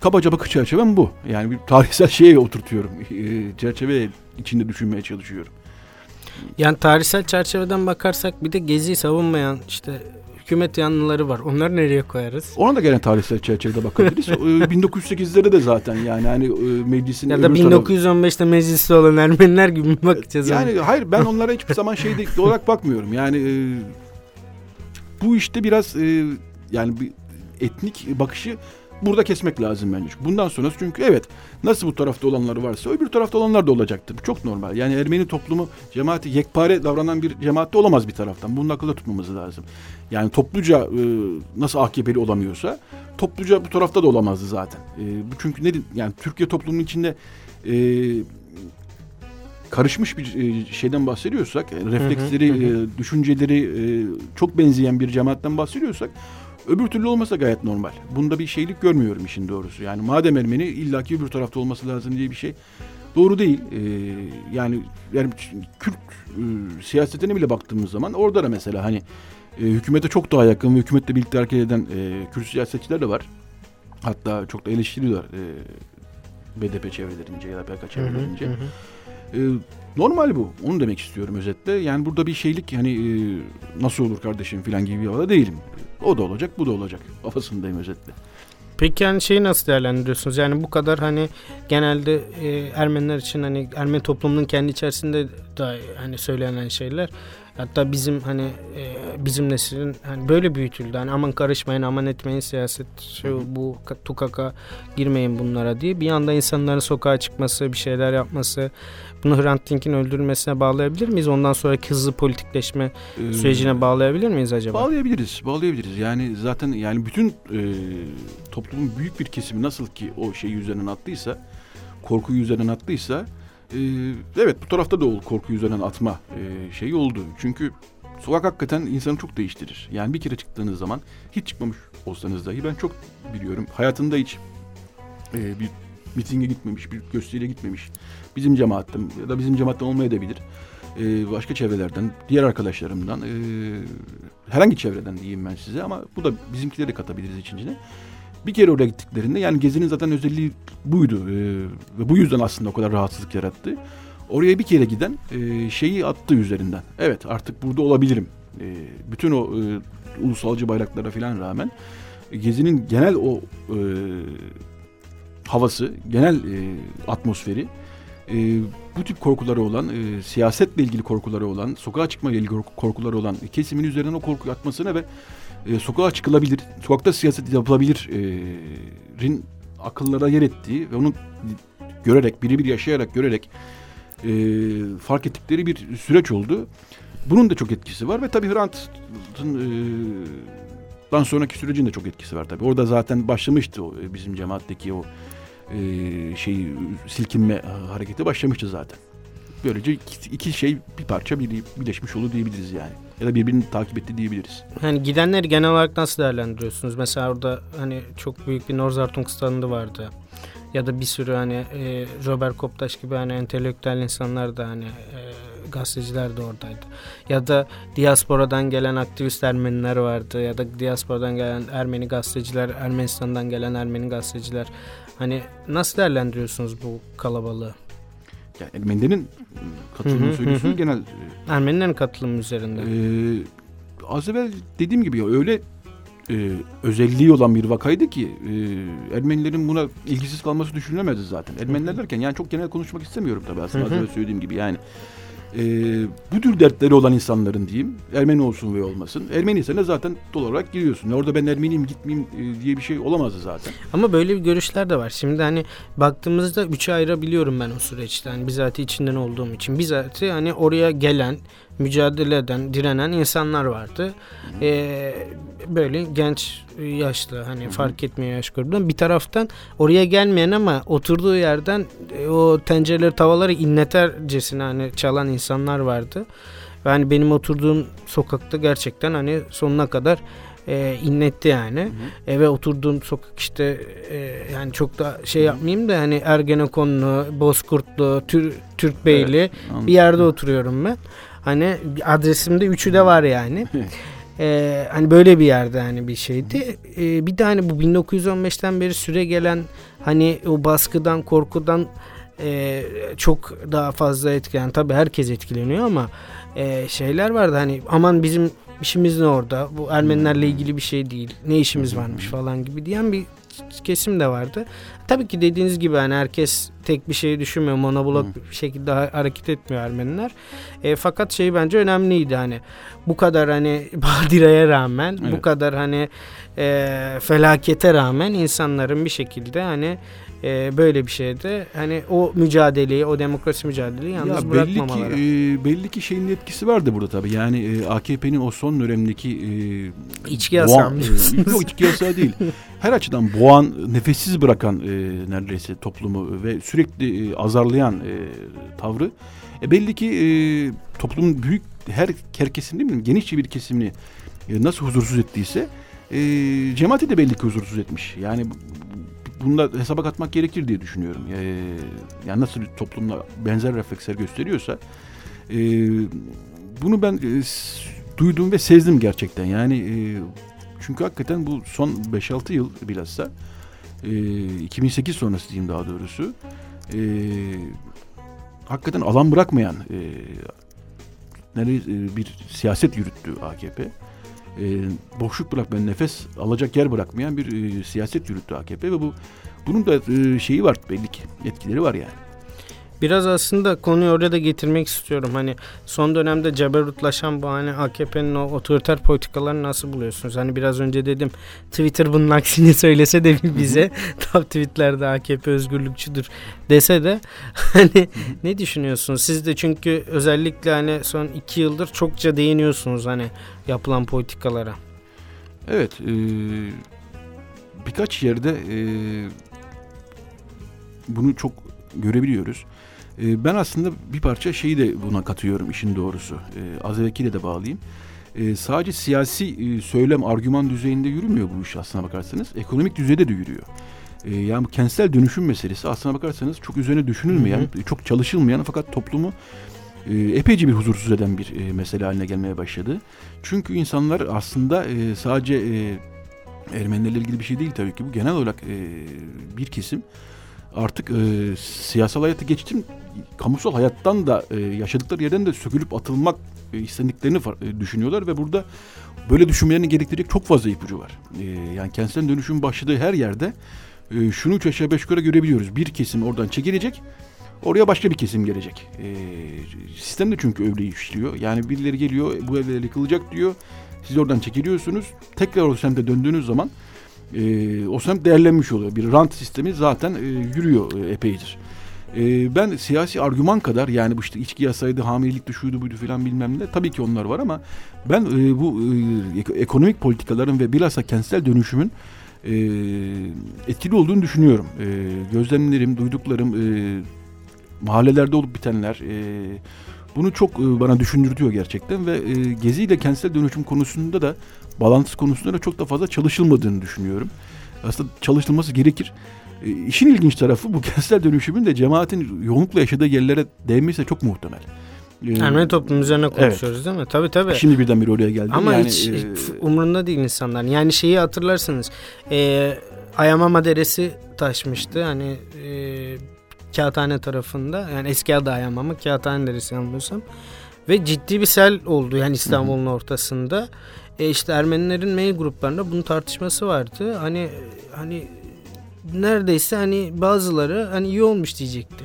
kabaca bakış çerçevem bu. Yani bir tarihsel şeye oturtuyorum. E, çerçeve içinde düşünmeye çalışıyorum. Yani tarihsel çerçeveden bakarsak bir de Gezi'yi savunmayan işte hükümet yanlıları var. Onları nereye koyarız? Ona da gene tarihsel çerçevede bakabiliriz. 1908'lerde de zaten yani hani meclisin ya da 1915'te tarafı... mecliste olan Ermeniler gibi mi bakacağız? Yani ona? hayır ben onlara hiçbir zaman şey olarak bakmıyorum. Yani e, bu işte biraz e, yani bir etnik bakışı burada kesmek lazım bence. Bundan sonrası çünkü evet nasıl bu tarafta olanlar varsa öbür tarafta olanlar da olacaktır. Bu çok normal. Yani Ermeni toplumu cemaati yekpare davranan bir cemaatte olamaz bir taraftan. Bunu akılda tutmamız lazım. Yani topluca e, nasıl AKP'li olamıyorsa topluca bu tarafta da olamazdı zaten. E, bu çünkü ne yani Türkiye toplumunun içinde e, karışmış bir e, şeyden bahsediyorsak, refleksleri, hı hı, hı. E, düşünceleri e, çok benzeyen bir cemaatten bahsediyorsak Öbür türlü olmasa gayet normal. Bunda bir şeylik görmüyorum işin doğrusu. Yani madem Ermeni illaki öbür tarafta olması lazım diye bir şey doğru değil. Ee, yani yani Kürt e, siyasetine bile baktığımız zaman orada da mesela hani e, hükümete çok daha yakın ve hükümetle birlikte hareket eden e, Kürt siyasetçiler de var. Hatta çok da eleştiriyorlar e, BDP çevrelerince ya da PKK çevrelerince. Hı hı hı. E, normal bu. Onu demek istiyorum özetle. Yani burada bir şeylik hani e, nasıl olur kardeşim falan gibi bir havada değilim. O da olacak, bu da olacak. Kafasındayım özetle. Peki yani şeyi nasıl değerlendiriyorsunuz? Yani bu kadar hani genelde e, Ermeniler için hani Ermeni toplumunun kendi içerisinde da hani söylenen şeyler hatta bizim hani e, bizim neslin hani böyle büyütüldü. Hani aman karışmayın, aman etmeyin siyaset şu bu tukaka girmeyin bunlara diye bir anda insanların sokağa çıkması, bir şeyler yapması bunu Hrant Dink'in öldürülmesine bağlayabilir miyiz? Ondan sonraki hızlı politikleşme ee, sürecine bağlayabilir miyiz acaba? Bağlayabiliriz. Bağlayabiliriz. Yani zaten yani bütün e, toplumun büyük bir kesimi nasıl ki o şey üzerinden attıysa, korku üzerinden attıysa e, evet bu tarafta da o korku üzerinden atma e, şeyi oldu. Çünkü sokak hakikaten insanı çok değiştirir. Yani bir kere çıktığınız zaman hiç çıkmamış olsanız dahi ben çok biliyorum. Hayatında hiç e, bir mitinge gitmemiş, bir gösteriye gitmemiş. Bizim cemaatten ya da bizim cemaatten olmayabilir. Ee, başka çevrelerden, diğer arkadaşlarımdan, e, herhangi çevreden diyeyim ben size ama bu da bizimkileri de katabiliriz içine. Bir kere oraya gittiklerinde yani gezinin zaten özelliği buydu ee, ve bu yüzden aslında o kadar rahatsızlık yarattı. Oraya bir kere giden e, şeyi attı üzerinden. Evet artık burada olabilirim. E, bütün o e, ulusalcı bayraklara falan rağmen Gezi'nin genel o e, havası, genel e, atmosferi e, bu tip korkuları olan, e, siyasetle ilgili korkuları olan, sokağa çıkma ile ilgili korkuları olan kesimin üzerinden o korkuyu atmasına ve e, sokağa çıkılabilir, sokakta siyaset yapılabilirin akıllara yer ettiği ve onu görerek, birebir yaşayarak, görerek e, fark ettikleri bir süreç oldu. Bunun da çok etkisi var ve tabii Hrant'ın e, sonraki sürecin de çok etkisi var tabii. Orada zaten başlamıştı o, e, bizim cemaatteki o e, şey silkinme hareketi başlamıştı zaten. Böylece iki, şey bir parça bir, birleşmiş oldu diyebiliriz yani. Ya da birbirini takip etti diyebiliriz. Hani gidenleri genel olarak nasıl değerlendiriyorsunuz? Mesela orada hani çok büyük bir Norzartung standı vardı. Ya da bir sürü hani e, Robert Koptaş gibi hani entelektüel insanlar da hani e, gazeteciler de oradaydı. Ya da diasporadan gelen aktivist Ermeniler vardı. Ya da diasporadan gelen Ermeni gazeteciler, Ermenistan'dan gelen Ermeni gazeteciler. Hani nasıl değerlendiriyorsunuz bu kalabalığı? Yani Ermenilerin katılımı söylüyorsunuz genel. Ermenilerin katılımı üzerinde. Ee, az evvel dediğim gibi öyle e, özelliği olan bir vakaydı ki e, Ermenilerin buna ilgisiz kalması düşünülemezdi zaten. Ermeniler derken yani çok genel konuşmak istemiyorum tabii aslında az evvel söylediğim gibi yani e, bu tür dertleri olan insanların diyeyim Ermeni olsun ve olmasın. Ermeni ne zaten doğal olarak giriyorsun. Orada ben Ermeniyim gitmeyeyim e, diye bir şey olamazdı zaten. Ama böyle bir görüşler de var. Şimdi hani baktığımızda üçe ayırabiliyorum ben o süreçte. Hani bizatihi içinden olduğum için. Bizatihi hani oraya gelen mücadele eden, direnen insanlar vardı. E, böyle genç yaşlı hani fark etmiyor yaş grubundan. Bir taraftan oraya gelmeyen ama oturduğu yerden e, o tencereleri tavaları inletercesine hani çalan insanlar vardı. Ve hani benim oturduğum sokakta gerçekten hani sonuna kadar e, inletti yani. Hı hı. Eve oturduğum sokak işte e, yani çok da şey yapmayayım da hani Ergenekonlu, Bozkurtlu, Tür, Türkbeyli evet, bir yerde oturuyorum ben. Hani adresimde üçü de var yani. Ee, hani böyle bir yerde hani bir şeydi. Ee, bir de hani bu 1915'ten beri süre gelen hani o baskıdan, korkudan e, çok daha fazla etkilen. Tabii herkes etkileniyor ama e, şeyler vardı hani aman bizim işimiz ne orada? Bu Ermenilerle ilgili bir şey değil. Ne işimiz varmış falan gibi diyen bir kesim de vardı. Tabii ki dediğiniz gibi hani herkes tek bir şey düşünmüyor. Monoblok bir şekilde hareket etmiyor Ermeniler. E, fakat şey bence önemliydi hani bu kadar hani badireye rağmen evet. bu kadar hani e, felakete rağmen insanların bir şekilde hani e, böyle bir şeyde hani o mücadeleyi, o demokrasi mücadeleyi yalnız ya bırakmamaları. Belli ki, e, belli ki şeyin etkisi vardı burada tabii. Yani e, AKP'nin o son dönemdeki e, içki yasağı e, Yok içki yasağı değil. Her açıdan boğan, nefessiz bırakan e, neredeyse toplumu ve sürekli e, azarlayan e, tavrı e, belli ki e, toplumun büyük her, her kesim değil mi? Genişçe bir kesimini e, nasıl huzursuz ettiyse e, cemaati de belli ki huzursuz etmiş. Yani bunu da hesaba katmak gerekir diye düşünüyorum. Ee, yani nasıl bir toplumda benzer refleksler gösteriyorsa e, bunu ben e, duydum ve sezdim gerçekten. Yani e, çünkü hakikaten bu son 5-6 yıl bilhassa e, 2008 sonrası diyeyim daha doğrusu e, hakikaten alan bırakmayan e, nereye, bir siyaset yürüttü AKP e, boşluk bırakmayan, nefes alacak yer bırakmayan bir e, siyaset yürüttü AKP ve bu bunun da e, şeyi var belli ki etkileri var yani. Biraz aslında konuyu oraya da getirmek istiyorum. Hani son dönemde ceberutlaşan bu hani AKP'nin o otoriter politikalarını nasıl buluyorsunuz? Hani biraz önce dedim Twitter bunun aksini söylese de bize tam tweetlerde AKP özgürlükçüdür dese de hani ne düşünüyorsunuz? Siz de çünkü özellikle hani son iki yıldır çokça değiniyorsunuz hani yapılan politikalara. Evet. E, birkaç yerde e, bunu çok görebiliyoruz. E, ben aslında bir parça şeyi de buna katıyorum işin doğrusu. E, az evvelkiyle de bağlayayım. E, sadece siyasi e, söylem, argüman düzeyinde yürümüyor bu iş aslına bakarsanız. Ekonomik düzeyde de yürüyor. E, yani bu kentsel dönüşüm meselesi aslına bakarsanız çok üzerine düşünülmeyen, hı hı. çok çalışılmayan fakat toplumu e, epeyce bir huzursuz eden bir e, mesele haline gelmeye başladı. Çünkü insanlar aslında e, sadece e, Ermenilerle ilgili bir şey değil tabii ki bu genel olarak e, bir kesim artık e, siyasal hayatı geçtim kamusal hayattan da e, yaşadıkları yerden de sökülüp atılmak e, istediklerini e, düşünüyorlar ve burada böyle düşünmelerini gerektirecek çok fazla ipucu var. E, yani kentsel dönüşüm başladığı her yerde e, şunu üç aşağı beş yukarı görebiliyoruz. Bir kesim oradan çekilecek, oraya başka bir kesim gelecek. E, sistem de çünkü öyle işliyor. Yani birileri geliyor, bu evler yıkılacak diyor. Siz oradan çekiliyorsunuz. Tekrar o semte döndüğünüz zaman e, o semt değerlenmiş oluyor. Bir rant sistemi zaten e, yürüyor e, epeydir. E, ben siyasi argüman kadar yani bu işte içki yasaydı, hamilelikti, şuydu buydu filan bilmem ne tabii ki onlar var ama ben e, bu e, ekonomik politikaların ve bilhassa kentsel dönüşümün e, etkili olduğunu düşünüyorum. E, gözlemlerim, duyduklarım, e, mahallelerde olup bitenler e, bunu çok e, bana düşündürtüyor gerçekten ve e, Gezi ile kentsel dönüşüm konusunda da bağlantısı konusunda da çok da fazla çalışılmadığını düşünüyorum. Aslında çalışılması gerekir. E, işin ilginç tarafı bu kentsel dönüşümün de cemaatin yoğunlukla yaşadığı yerlere değmesi de çok muhtemel. Ermeni toplum üzerine konuşuyoruz evet. değil mi? Tabii tabii. Şimdi birden bir oraya geldi. Ama yani, hiç e, umurunda değil insanlar. Yani şeyi hatırlarsınız. E, Ayamama Deresi taşmıştı. Hani e, Kağıthane tarafında. Yani eski adı Ayamama. Kağıthane Deresi yanılmıyorsam. Ve ciddi bir sel oldu yani İstanbul'un ortasında. E işte Ermenilerin mail gruplarında bunun tartışması vardı. Hani hani neredeyse hani bazıları hani iyi olmuş diyecekti.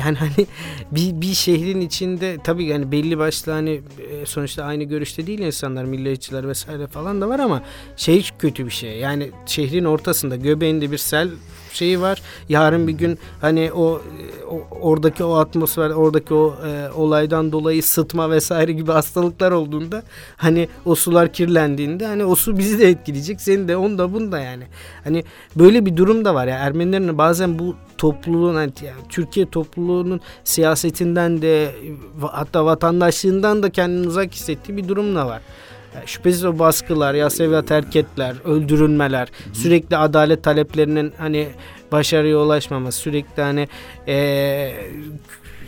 Yani hani bir, bir şehrin içinde tabii yani belli başlı hani e, sonuçta aynı görüşte değil insanlar milliyetçiler vesaire falan da var ama şey kötü bir şey. Yani şehrin ortasında göbeğinde bir sel şeyi var. Yarın bir gün hani o, o oradaki o atmosfer, oradaki o e, olaydan dolayı sıtma vesaire gibi hastalıklar olduğunda hani o sular kirlendiğinde hani o su bizi de etkileyecek. Seni de onu da bunu da yani. Hani böyle bir durum da var ya. Ermenilerin bazen bu topluluğun yani Türkiye topluluğunun siyasetinden de hatta vatandaşlığından da kendini uzak hissettiği bir durum da var. Yani şüphesiz o baskılar, yasaviya terketler, öldürülmeler, sürekli adalet taleplerinin hani başarıya ulaşmaması, sürekli hani ee,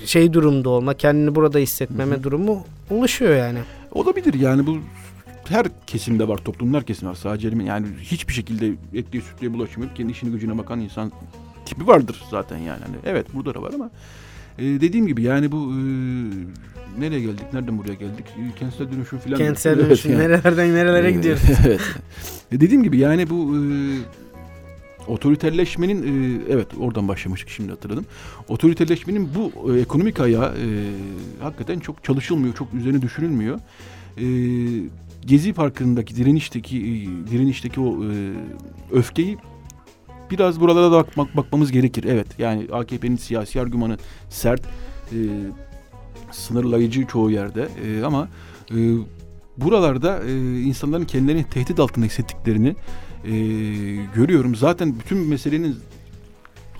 şey durumda olma, kendini burada hissetmeme Hı-hı. durumu oluşuyor yani. Olabilir yani bu her kesimde var, toplumun her kesimde var. Sadece yani hiçbir şekilde etliye sütlüye bulaşmayıp kendi işini gücüne bakan insan tipi vardır zaten yani. Hani evet burada da var ama e, dediğim gibi yani bu e, nereye geldik? Nereden buraya geldik? E, kentsel dönüşüm falan. Kentsel dönüşüm. Evet, yani. Nerelerden nerelere e, gidiyoruz? evet. E, dediğim gibi yani bu e, otoriterleşmenin e, evet oradan başlamıştık şimdi hatırladım. Otoriterleşmenin bu e, ekonomik ayağı e, hakikaten çok çalışılmıyor, çok üzerine düşünülmüyor. E, Gezi Parkı'ndaki direnişteki e, direnişteki o e, öfkeyi biraz buralara da bakmak, bakmamız gerekir. Evet yani AKP'nin siyasi argümanı sert, e, sınırlayıcı çoğu yerde e, ama e, buralarda e, insanların kendilerini tehdit altında hissettiklerini e, görüyorum. Zaten bütün meselenin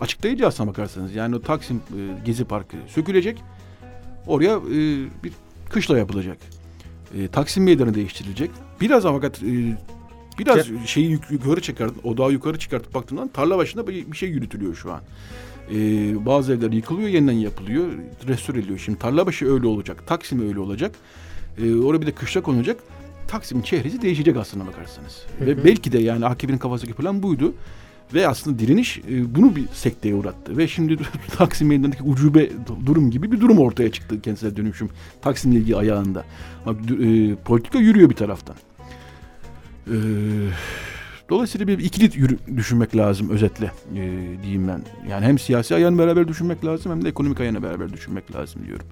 açıklayıcı aslına bakarsanız yani o Taksim e, Gezi Parkı sökülecek. Oraya e, bir kışla yapılacak. E, Taksim Meydanı değiştirilecek. Biraz ama fakat e, Biraz Ce- şeyi yuk- yukarı çıkart, odağı yukarı çıkartıp baktığından tarla başında bir, şey yürütülüyor şu an. Ee, bazı evler yıkılıyor, yeniden yapılıyor, restore ediliyor. Şimdi Tarlabaşı öyle olacak, Taksim öyle olacak. Ee, oraya bir de kışla konulacak. Taksim'in çehresi değişecek aslında bakarsanız. Hı hı. Ve belki de yani AKP'nin kafasındaki plan buydu. Ve aslında direniş e, bunu bir sekteye uğrattı. Ve şimdi Taksim meydanındaki ucube durum gibi bir durum ortaya çıktı kentsel dönüşüm Taksim'le ilgili ayağında. Bak, e, politika yürüyor bir taraftan. Ee, dolayısıyla bir ikili yürü, düşünmek lazım özetle e, diyeyim ben. Yani hem siyasi ayağını beraber düşünmek lazım hem de ekonomik ayağını beraber düşünmek lazım diyorum.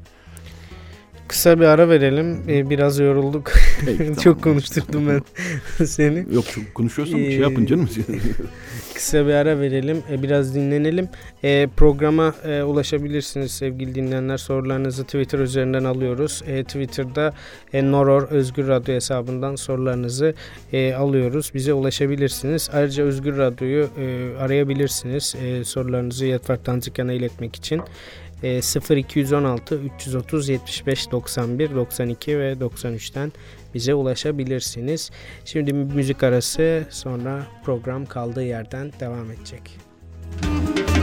Kısa bir ara verelim. Ee, biraz yorulduk. Peki, tamam. çok konuşturdum ben seni. Yok çok konuşuyorsan ee, şey yapın canım. kısa bir ara verelim. Ee, biraz dinlenelim. Ee, programa e, ulaşabilirsiniz sevgili dinleyenler. Sorularınızı Twitter üzerinden alıyoruz. E, Twitter'da e, Noror Özgür Radyo hesabından sorularınızı e, alıyoruz. Bize ulaşabilirsiniz. Ayrıca Özgür Radyo'yu e, arayabilirsiniz. E, sorularınızı Yetfak Tanzikyan'a iletmek için e, 0216 330 75 91 92 ve 93'ten bize ulaşabilirsiniz. Şimdi müzik arası sonra program kaldığı yerden devam edecek. Müzik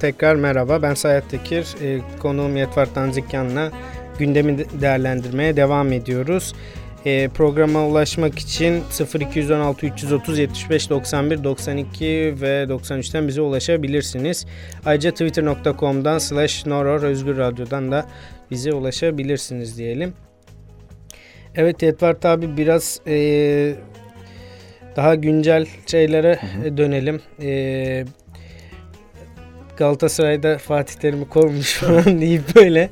tekrar merhaba. Ben Sayat Tekir. E, konuğum Yetvar Tanzikyan'la gündemi değerlendirmeye devam ediyoruz. E, programa ulaşmak için 0216 330 75 91 92 ve 93'ten bize ulaşabilirsiniz. Ayrıca twitter.com'dan slash noror özgür radyodan da bize ulaşabilirsiniz diyelim. Evet Yetvar abi biraz e, daha güncel şeylere hı hı. dönelim. E, Galatasaray'da Fatih Terim'i korumuş falan deyip böyle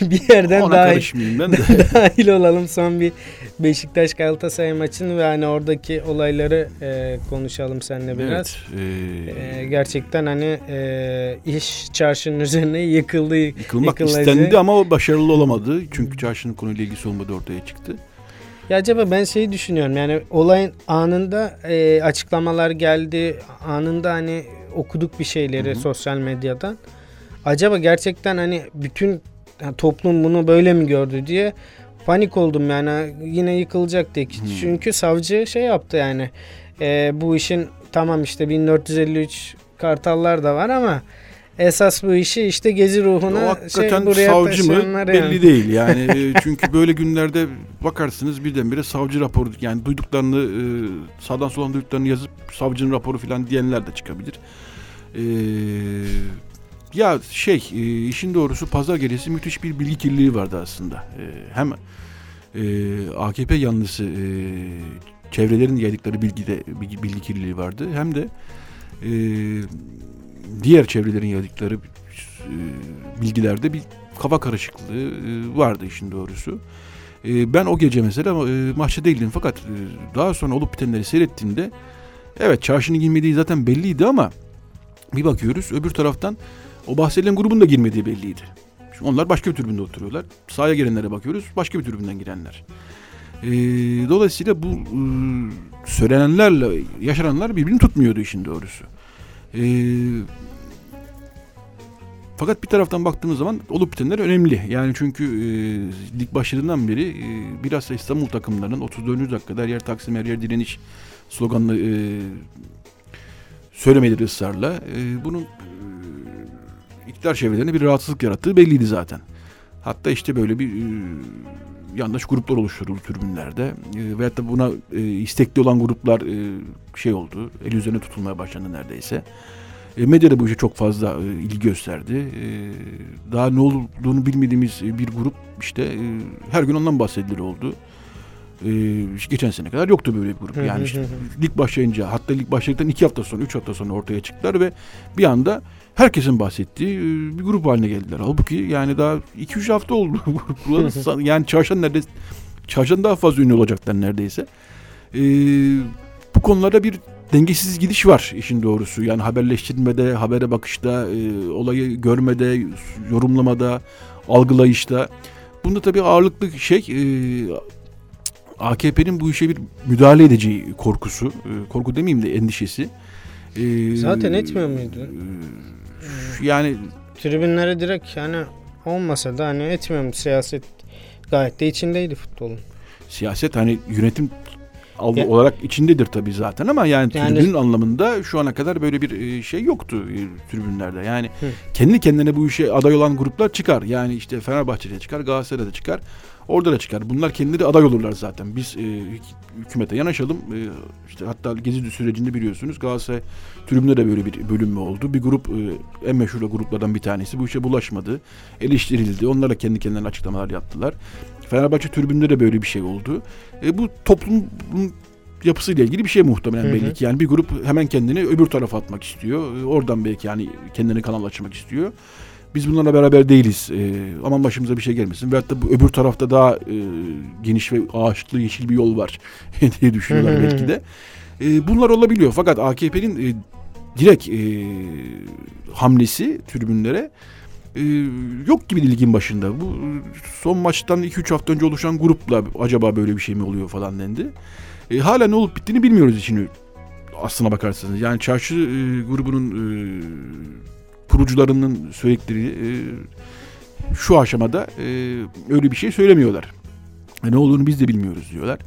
bir yerden Ona dahil, ben de. dahil olalım. Son bir Beşiktaş Galatasaray maçını ve hani oradaki olayları e, konuşalım seninle biraz. Evet, e... E, gerçekten hani e, iş çarşının üzerine yıkıldı. Yıkılmak yıkılacak. istendi ama o başarılı olamadı. Çünkü çarşının konuyla ilgisi olmadı ortaya çıktı. Ya acaba ben şeyi düşünüyorum yani olayın anında e, açıklamalar geldi anında hani okuduk bir şeyleri Hı-hı. sosyal medyadan. Acaba gerçekten hani bütün toplum bunu böyle mi gördü diye panik oldum yani yine yıkılacak diye. Çünkü savcı şey yaptı yani e, bu işin tamam işte 1453 kartallar da var ama esas bu işi işte gezi ruhuna o şey buraya savcı mı belli yani. değil yani e, çünkü böyle günlerde bakarsınız birdenbire savcı raporu yani duyduklarını e, sağdan soldan duyduklarını yazıp savcının raporu falan diyenler de çıkabilir. Ee, ya şey e, işin doğrusu pazar gecesi müthiş bir bilgi kirliliği vardı aslında. Ee, hem e, AKP yanlısı e, çevrelerin yaydıkları bilgide bilgi, bilgi kirliliği vardı hem de e, diğer çevrelerin yaydıkları e, bilgilerde bir kafa karışıklığı e, vardı işin doğrusu. E, ben o gece mesela e, maçta değildim fakat daha sonra olup bitenleri seyrettiğimde evet çarşının girmediği zaten belliydi ama bir bakıyoruz öbür taraftan o bahsedilen grubun da girmediği belliydi. Çünkü onlar başka bir tribünde oturuyorlar. Sahaya gelenlere bakıyoruz başka bir tribünden girenler. E, dolayısıyla bu söylenenlerle yaşananlar birbirini tutmuyordu işin doğrusu. E, fakat bir taraftan baktığımız zaman olup bitenler önemli. Yani çünkü e, lig başladığından beri e, bilhassa İstanbul takımlarının 34. dakikada her yer Taksim her yer direniş sloganını e, söylemeleri ısrarla. E, bunun e, iktidar çevrelerine bir rahatsızlık yarattığı belliydi zaten. Hatta işte böyle bir e, yandaş gruplar oluşturuldu tribünlerde. E, veyahut da buna e, istekli olan gruplar e, şey oldu. El üzerine tutulmaya başlandı neredeyse. E, medya bu işe çok fazla e, ilgi gösterdi. E, daha ne olduğunu bilmediğimiz bir grup işte e, her gün ondan bahsedilir oldu. E, geçen sene kadar yoktu böyle bir grup. Yani işte lig başlayınca hatta lig başladıktan iki hafta sonra, üç hafta sonra ortaya çıktılar ve bir anda herkesin bahsettiği e, bir grup haline geldiler. Halbuki yani daha iki üç hafta oldu. yani çarşan neredeyse çarşan daha fazla ünlü olacaklar neredeyse. E, bu konularda bir dengesiz gidiş var işin doğrusu. Yani haberleştirmede, habere bakışta, e, olayı görmede, yorumlamada, algılayışta. Bunda tabii ağırlıklı şey e, AKP'nin bu işe bir müdahale edeceği korkusu. E, korku demeyeyim de endişesi. E, Zaten etmiyor muydu? E, yani tribünlere direkt yani olmasa da hani etmiyorum siyaset gayet de içindeydi futbolun. Siyaset hani yönetim ya, olarak içindedir tabii zaten ama yani, yani tribün anlamında şu ana kadar böyle bir e, şey yoktu e, tribünlerde. Yani hı. kendi kendine bu işe aday olan gruplar çıkar. Yani işte Fenerbahçe'de çıkar, Galatasaray'da çıkar. Orada da çıkar. Bunlar kendileri aday olurlar zaten. Biz e, hükümete yanaşalım. E, işte hatta gezi sürecinde biliyorsunuz Galatasaray tribünde de böyle bir bölünme oldu. Bir grup e, en meşhur gruplardan bir tanesi bu işe bulaşmadı. Eleştirildi. Onlar da kendi kendilerine açıklamalar yaptılar. Fenerbahçe tribünde de böyle bir şey oldu. E, bu toplumun yapısıyla ilgili bir şey muhtemelen belli ki. Yani bir grup hemen kendini öbür tarafa atmak istiyor. E, oradan belki yani kendini kanal açmak istiyor. Biz bunlarla beraber değiliz. E, aman başımıza bir şey gelmesin. Veyahut da bu öbür tarafta daha e, geniş ve ağaçlı yeşil bir yol var diye düşünüyorlar belki de. E, bunlar olabiliyor. Fakat AKP'nin e, direkt e, hamlesi tribünlere e, yok gibi ligin başında. Bu son maçtan 2-3 hafta önce oluşan grupla acaba böyle bir şey mi oluyor falan dendi. E, hala ne olup bittiğini bilmiyoruz içini aslına bakarsanız. Yani çarşı e, grubunun e, kurucularının söyledikleri e, şu aşamada e, öyle bir şey söylemiyorlar. E, ne olduğunu biz de bilmiyoruz diyorlar.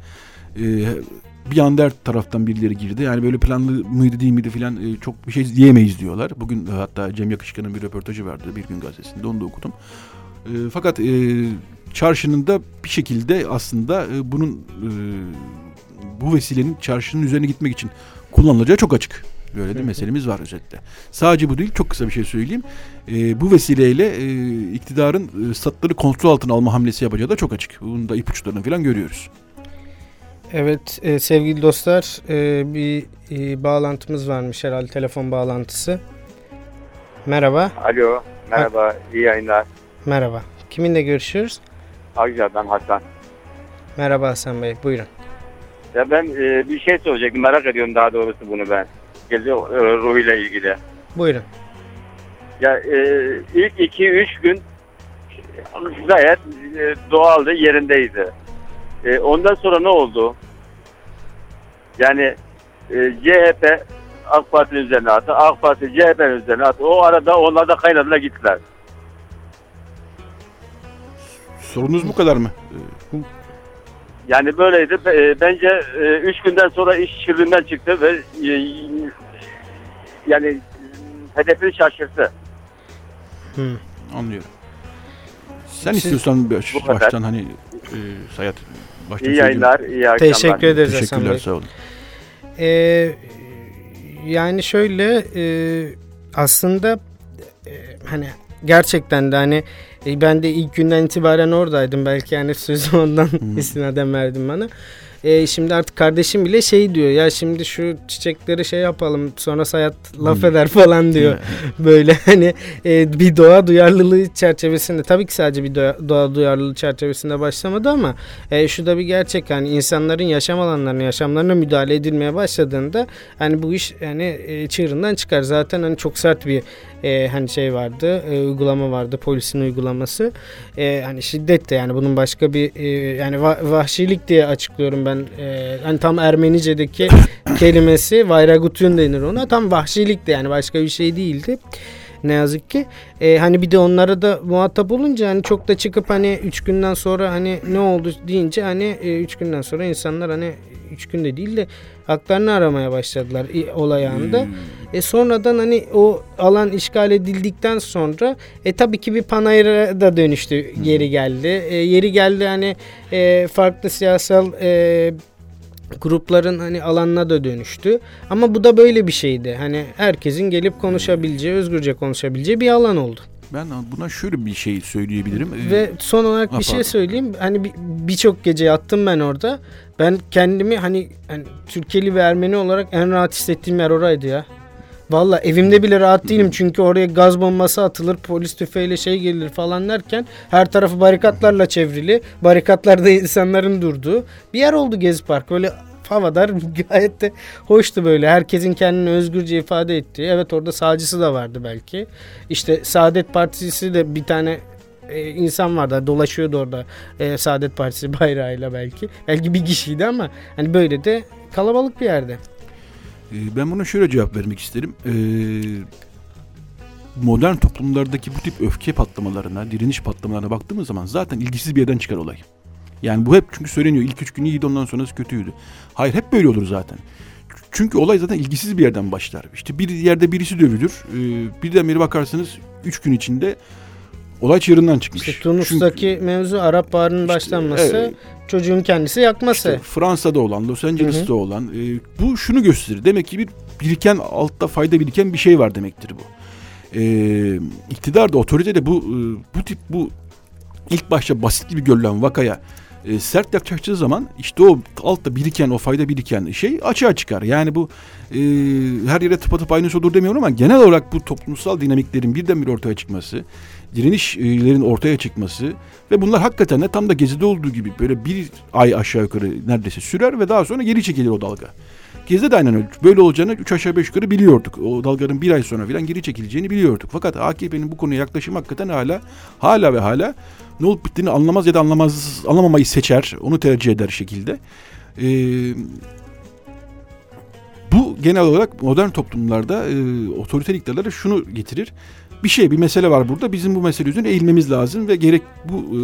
Bir anda her taraftan birileri girdi. Yani böyle planlı mıydı değil miydi filan çok bir şey diyemeyiz diyorlar. Bugün hatta Cem Yakışkan'ın bir röportajı vardı Bir Gün Gazetesi'nde onu da okudum. Fakat çarşının da bir şekilde aslında bunun bu vesilenin çarşının üzerine gitmek için kullanılacağı çok açık. Böyle de meselemiz var özetle. Sadece bu değil çok kısa bir şey söyleyeyim. E, bu vesileyle e, iktidarın e, statları kontrol altına alma hamlesi yapacağı da çok açık. Bunun da ipuçlarını falan görüyoruz. Evet e, sevgili dostlar e, bir e, bağlantımız varmış herhalde telefon bağlantısı. Merhaba. Alo merhaba ha. iyi yayınlar. Merhaba. Kiminle görüşüyoruz? Akça'dan Hasan. Merhaba Hasan Bey buyurun. Ya ben e, bir şey soracaktım merak ediyorum daha doğrusu bunu ben. Gezi e, ruhuyla ilgili. Buyurun. Ya e, ilk 2-3 gün gayet e, doğaldı yerindeydi. E, ondan sonra ne oldu? Yani e, CHP AK Parti'nin üzerine attı. AK Parti CHP'nin üzerine attı. O arada onlar da kaynadılar gittiler. Sorunuz bu kadar mı? Yani böyleydi. E, bence 3 e, günden sonra iş çığırından çıktı ve e, yani hedefini şaşırttı. Hmm. Anlıyorum. Sen Siz, istiyorsan baş, baştan hani e, Sayat baştan İyi yayınlar, iyi akşamlar. Teşekkür ederiz Teşekkürler, sağ olun. Ee, yani şöyle e, aslında e, hani gerçekten de hani e, ben de ilk günden itibaren oradaydım belki yani sözü ondan hmm. istinaden verdim bana. E, şimdi artık kardeşim bile şey diyor ya şimdi şu çiçekleri şey yapalım sonra sayat laf hmm. eder falan diyor. Böyle hani e, bir doğa duyarlılığı çerçevesinde tabii ki sadece bir doğa, doğa duyarlılığı çerçevesinde başlamadı ama e, şu da bir gerçek hani insanların yaşam alanlarına yaşamlarına müdahale edilmeye başladığında hani bu iş yani e, çığırından çıkar. Zaten hani çok sert bir e, hani şey vardı e, uygulama vardı polisin uygulaması e, hani şiddet de yani bunun başka bir e, yani va vahşilik diye açıklıyorum ben e, hani tam Ermenice'deki kelimesi vayragutun denir ona. Tam vahşilik de yani başka bir şey değildi ne yazık ki. E, hani bir de onlara da muhatap olunca hani çok da çıkıp hani 3 günden sonra hani ne oldu deyince hani 3 e, günden sonra insanlar hani 3 günde değil de haklarını aramaya başladılar olay anında. Hmm. E sonradan hani o alan işgal edildikten sonra e tabii ki bir panayıra da dönüştü hmm. geri geldi. E, yeri geldi hani e, farklı siyasal e, grupların hani alanına da dönüştü. Ama bu da böyle bir şeydi. Hani herkesin gelip konuşabileceği, özgürce konuşabileceği bir alan oldu. Ben buna şöyle bir şey söyleyebilirim. Ve son olarak ha, bir şey söyleyeyim. Hani birçok bir gece yattım ben orada. Ben kendimi hani, hani Türkiye'li ve Ermeni olarak en rahat hissettiğim yer oraydı ya. Valla evimde bile rahat değilim çünkü oraya gaz bombası atılır, polis tüfeğiyle şey gelir falan derken her tarafı barikatlarla çevrili. Barikatlarda insanların durduğu bir yer oldu Gezi Park. Böyle havadar gayet de hoştu böyle. Herkesin kendini özgürce ifade ettiği. Evet orada sağcısı da vardı belki. İşte Saadet Partisi de bir tane e, insan vardı dolaşıyordu orada e, Saadet Partisi bayrağıyla belki. Belki bir kişiydi ama hani böyle de kalabalık bir yerde. Ee, ben buna şöyle cevap vermek isterim. Ee, modern toplumlardaki bu tip öfke patlamalarına, direniş patlamalarına baktığımız zaman zaten ilgisiz bir yerden çıkar olay. Yani bu hep çünkü söyleniyor. İlk üç gün iyiydi ondan sonrası kötüydü. Hayır hep böyle olur zaten. Çünkü olay zaten ilgisiz bir yerden başlar. İşte bir yerde birisi dövülür. Ee, birden biri bakarsınız üç gün içinde olay çığırından çıkmış. İşte Tunus'taki Çünkü, mevzu Arap Baharı'nın işte, başlanması, evet, çocuğun kendisi yakması. İşte Fransa'da olan, Los Angeles'ta olan. E, bu şunu gösterir. Demek ki bir biriken, altta fayda biriken bir şey var demektir bu. E, iktidar da, otorite de bu, e, bu tip bu ilk başta basit gibi görülen vakaya e, sert yaklaştığı zaman işte o altta biriken o fayda biriken şey açığa çıkar. Yani bu e, her yere tıpatıp aynısı olur demiyorum ama genel olarak bu toplumsal dinamiklerin birdenbire ortaya çıkması, direnişlerin ortaya çıkması ve bunlar hakikaten de tam da Gezi'de olduğu gibi böyle bir ay aşağı yukarı neredeyse sürer ve daha sonra geri çekilir o dalga. Gezi'de de aynen öyle. Böyle olacağını 3 aşağı 5 yukarı biliyorduk. O dalganın bir ay sonra falan geri çekileceğini biliyorduk. Fakat AKP'nin bu konuya yaklaşımı hakikaten hala hala ve hala ne olup bittiğini anlamaz ya da anlamaz anlamamayı seçer. Onu tercih eder şekilde. Ee, bu genel olarak modern toplumlarda e, otoriter iktidarlara şunu getirir. Bir şey, bir mesele var burada. Bizim bu mesele üzerine eğilmemiz lazım ve gerek bu e,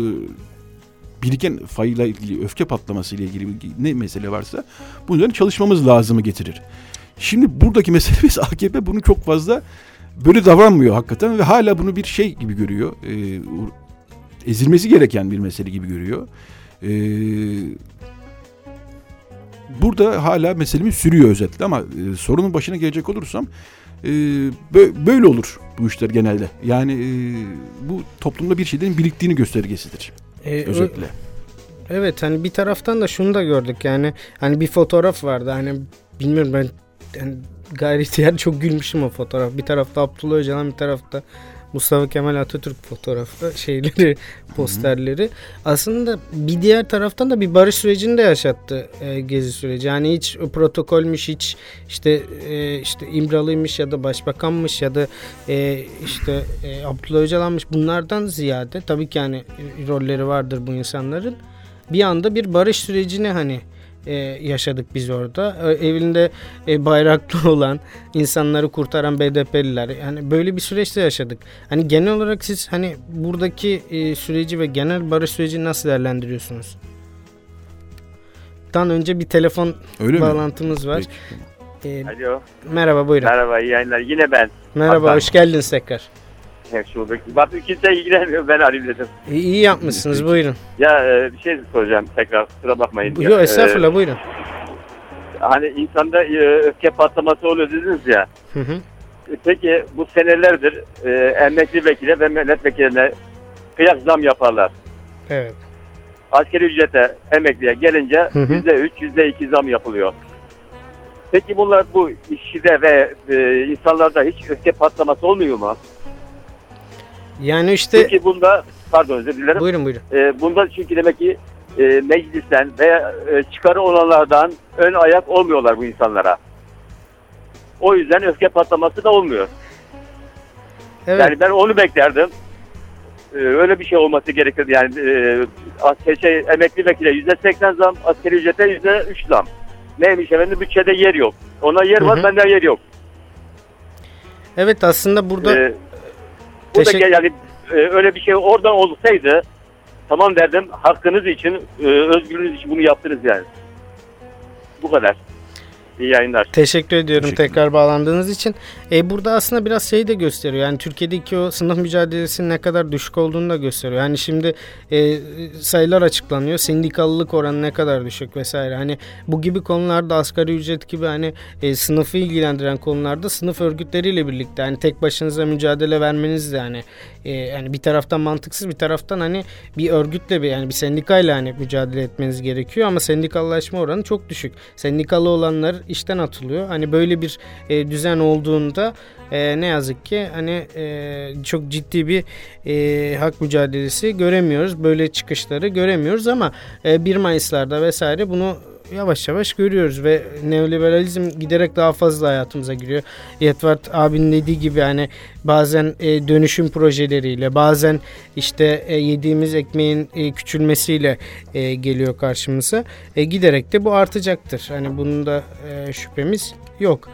biriken fayla ilgili öfke patlaması ile ilgili ne mesele varsa bunların çalışmamız lazımı getirir. Şimdi buradaki meselemiz AKP bunu çok fazla böyle davranmıyor hakikaten ve hala bunu bir şey gibi görüyor. E, ezilmesi gereken bir mesele gibi görüyor. E, burada hala meselemiz sürüyor özetle ama e, sorunun başına gelecek olursam e, böyle olur bu işler genelde. Yani e, bu toplumda bir şeylerin biriktiğini göstergesidir. E, özetle. Evet hani bir taraftan da şunu da gördük yani hani bir fotoğraf vardı hani bilmiyorum ben yani gayri ihtiyar çok gülmüşüm o fotoğraf. Bir tarafta Abdullah Öcalan bir tarafta Mustafa Kemal Atatürk fotoğrafı şeyleri posterleri Hı-hı. aslında bir diğer taraftan da bir barış sürecini de yaşattı e, gezi süreci. Yani hiç protokolmüş hiç işte e, işte İmralıymış ya da başbakanmış ya da e, işte e, Abdullah Öcalan'mış bunlardan ziyade tabii ki yani rolleri vardır bu insanların. Bir anda bir barış sürecini hani e, yaşadık biz orada. E, evinde e, bayraklı olan insanları kurtaran BDP'liler. Yani böyle bir süreçte yaşadık. Hani genel olarak siz hani buradaki e, süreci ve genel barış sürecini nasıl değerlendiriyorsunuz? Dan önce bir telefon Öyle bağlantımız mi? var. Ee, Alo. Merhaba buyurun. Merhaba iyi yayınlar. Yine ben. Merhaba Hatta. hoş geldiniz tekrar. Hoş bulduk. Bak kimse ilgilenmiyor ben arayayım dedim. İyi, iyi yapmışsınız buyurun. Ya e, bir şey soracağım tekrar kusura bakmayın. Yok estağfurullah ee, buyurun. Hani insanda e, öfke patlaması oluyor dediniz ya. Hı hı. E, peki bu senelerdir e, emekli vekile ve milletvekiline kıyak zam yaparlar. Evet. Askeri ücrete emekliye gelince yüzde üç, yüzde iki zam yapılıyor. Peki bunlar bu işçide ve e, insanlarda hiç öfke patlaması olmuyor mu? Yani işte... Çünkü bunda, pardon özür dilerim. Buyurun buyurun. E, bunda çünkü demek ki e, meclisten veya e, çıkarı olanlardan ön ayak olmuyorlar bu insanlara. O yüzden öfke patlaması da olmuyor. Evet. Yani ben onu beklerdim. Ee, öyle bir şey olması gerekirdi. Yani e, asker, şey, emekli vekile yüzde seksen zam, askeri ücrete yüzde üç zam. Neymiş efendim bütçede yer yok. Ona yer var, bende yer yok. Evet aslında burada ee, bu Teşekkür... da yani e, öyle bir şey oradan olsaydı tamam derdim hakkınız için, e, özgürlüğünüz için bunu yaptınız yani. Bu kadar. İyi yayınlar. Teşekkür ediyorum Teşekkür tekrar bağlandığınız için. E, burada aslında biraz şeyi de gösteriyor. Yani Türkiye'deki o sınıf mücadelesinin ne kadar düşük olduğunu da gösteriyor. Yani şimdi e, sayılar açıklanıyor. Sindikalılık oranı ne kadar düşük vesaire. Hani bu gibi konularda asgari ücret gibi hani e, sınıfı ilgilendiren konularda sınıf örgütleriyle birlikte hani tek başınıza mücadele vermeniz de hani e, yani bir taraftan mantıksız bir taraftan hani bir örgütle bir yani bir sendikayla hani mücadele etmeniz gerekiyor ama sendikallaşma oranı çok düşük. Sendikalı olanlar işten atılıyor. Hani böyle bir e, düzen olduğunda e, ne yazık ki hani e, çok ciddi bir e, hak mücadelesi göremiyoruz. Böyle çıkışları göremiyoruz ama e, 1 Mayıs'larda vesaire bunu yavaş yavaş görüyoruz ve neoliberalizm giderek daha fazla hayatımıza giriyor. Yetvat abinin dediği gibi hani bazen e, dönüşüm projeleriyle bazen işte e, yediğimiz ekmeğin e, küçülmesiyle e, geliyor karşımıza. E, giderek de bu artacaktır. Hani bunun da e, şüphemiz yok.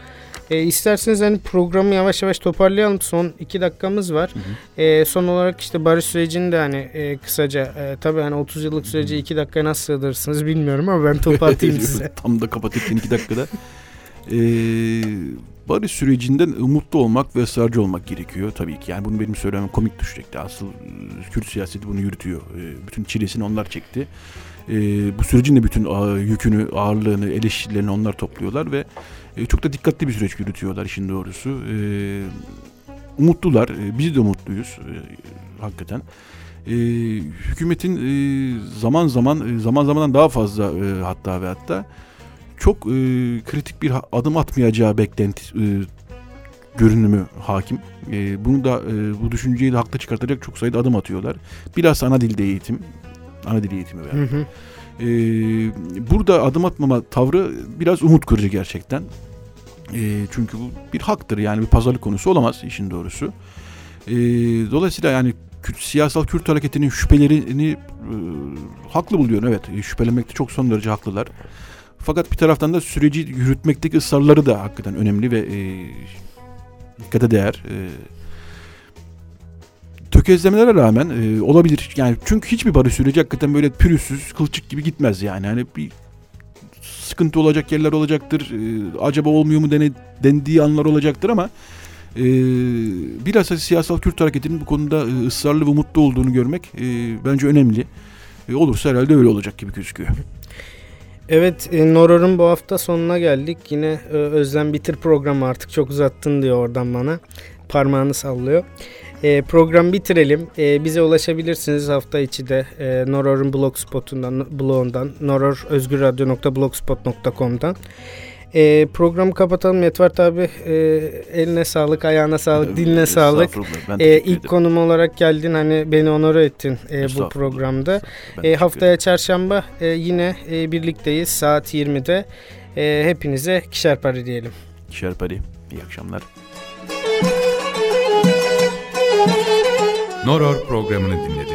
E, isterseniz hani programı yavaş yavaş toparlayalım. Son iki dakikamız var. Hı hı. E, son olarak işte barış sürecini de hani e, kısaca e, tabii hani 30 yıllık süreci iki dakika nasıl sığdırırsınız bilmiyorum ama ben toplatayım size. Tam da kapatırken iki dakikada. E, barış sürecinden umutlu olmak ve ısrarcı olmak gerekiyor tabii ki. Yani bunu benim söylemem komik düşecekti. Asıl e, Kürt siyaseti bunu yürütüyor. E, bütün çilesini onlar çekti. E, bu sürecin de bütün yükünü, ağırlığını, eleştirilerini onlar topluyorlar ve e, çok da dikkatli bir süreç yürütüyorlar işin doğrusu. E, umutlular. E, biz de umutluyuz e, hakikaten. E, hükümetin e, zaman zaman e, zaman zamandan daha fazla e, hatta ve hatta çok e, kritik bir adım atmayacağı beklenti e, görünümü hakim. E, bunu da e, bu düşünceyi de haklı çıkartacak çok sayıda adım atıyorlar. Biraz ana dilde eğitim, ana dil eğitimi. Hı hı. E, burada adım atmama tavrı biraz umut kırıcı gerçekten. E, çünkü bu bir haktır yani bir pazarlık konusu olamaz işin doğrusu. E, dolayısıyla yani Kürt, siyasal Kürt hareketinin şüphelerini e, haklı buluyorum evet. Şüphelenmekte çok son derece haklılar. Fakat bir taraftan da süreci yürütmekteki ısrarları da hakikaten önemli ve e, dikkate değer. E, tökezlemelere rağmen e, olabilir. Yani çünkü hiçbir barış süreci hakikaten böyle pürüzsüz, kılçık gibi gitmez yani. Hani bir sıkıntı olacak yerler olacaktır. E, acaba olmuyor mu dene, dendiği anlar olacaktır ama e, bilhassa siyasal Kürt hareketinin bu konuda e, ısrarlı ve umutlu olduğunu görmek e, bence önemli. E, olursa herhalde öyle olacak gibi gözüküyor. Evet e, Noror'un bu hafta sonuna geldik. Yine e, Özlem bitir programı artık çok uzattın diyor oradan bana. Parmağını sallıyor. E, program bitirelim. E, bize ulaşabilirsiniz hafta içi de e, Noror'un blogspotundan, blogundan, nororözgürradyo.blogspot.com'dan. E, programı kapatalım. Yetvart abi e, eline sağlık, ayağına sağlık, diline sağlık. E, ilk konum olarak geldin hani beni onore ettin e, bu programda. E, haftaya çarşamba e, yine e, birlikteyiz saat 20'de. E, hepinize kişer pari diyelim. Kişer pari. İyi akşamlar. Noror programını dinlediniz.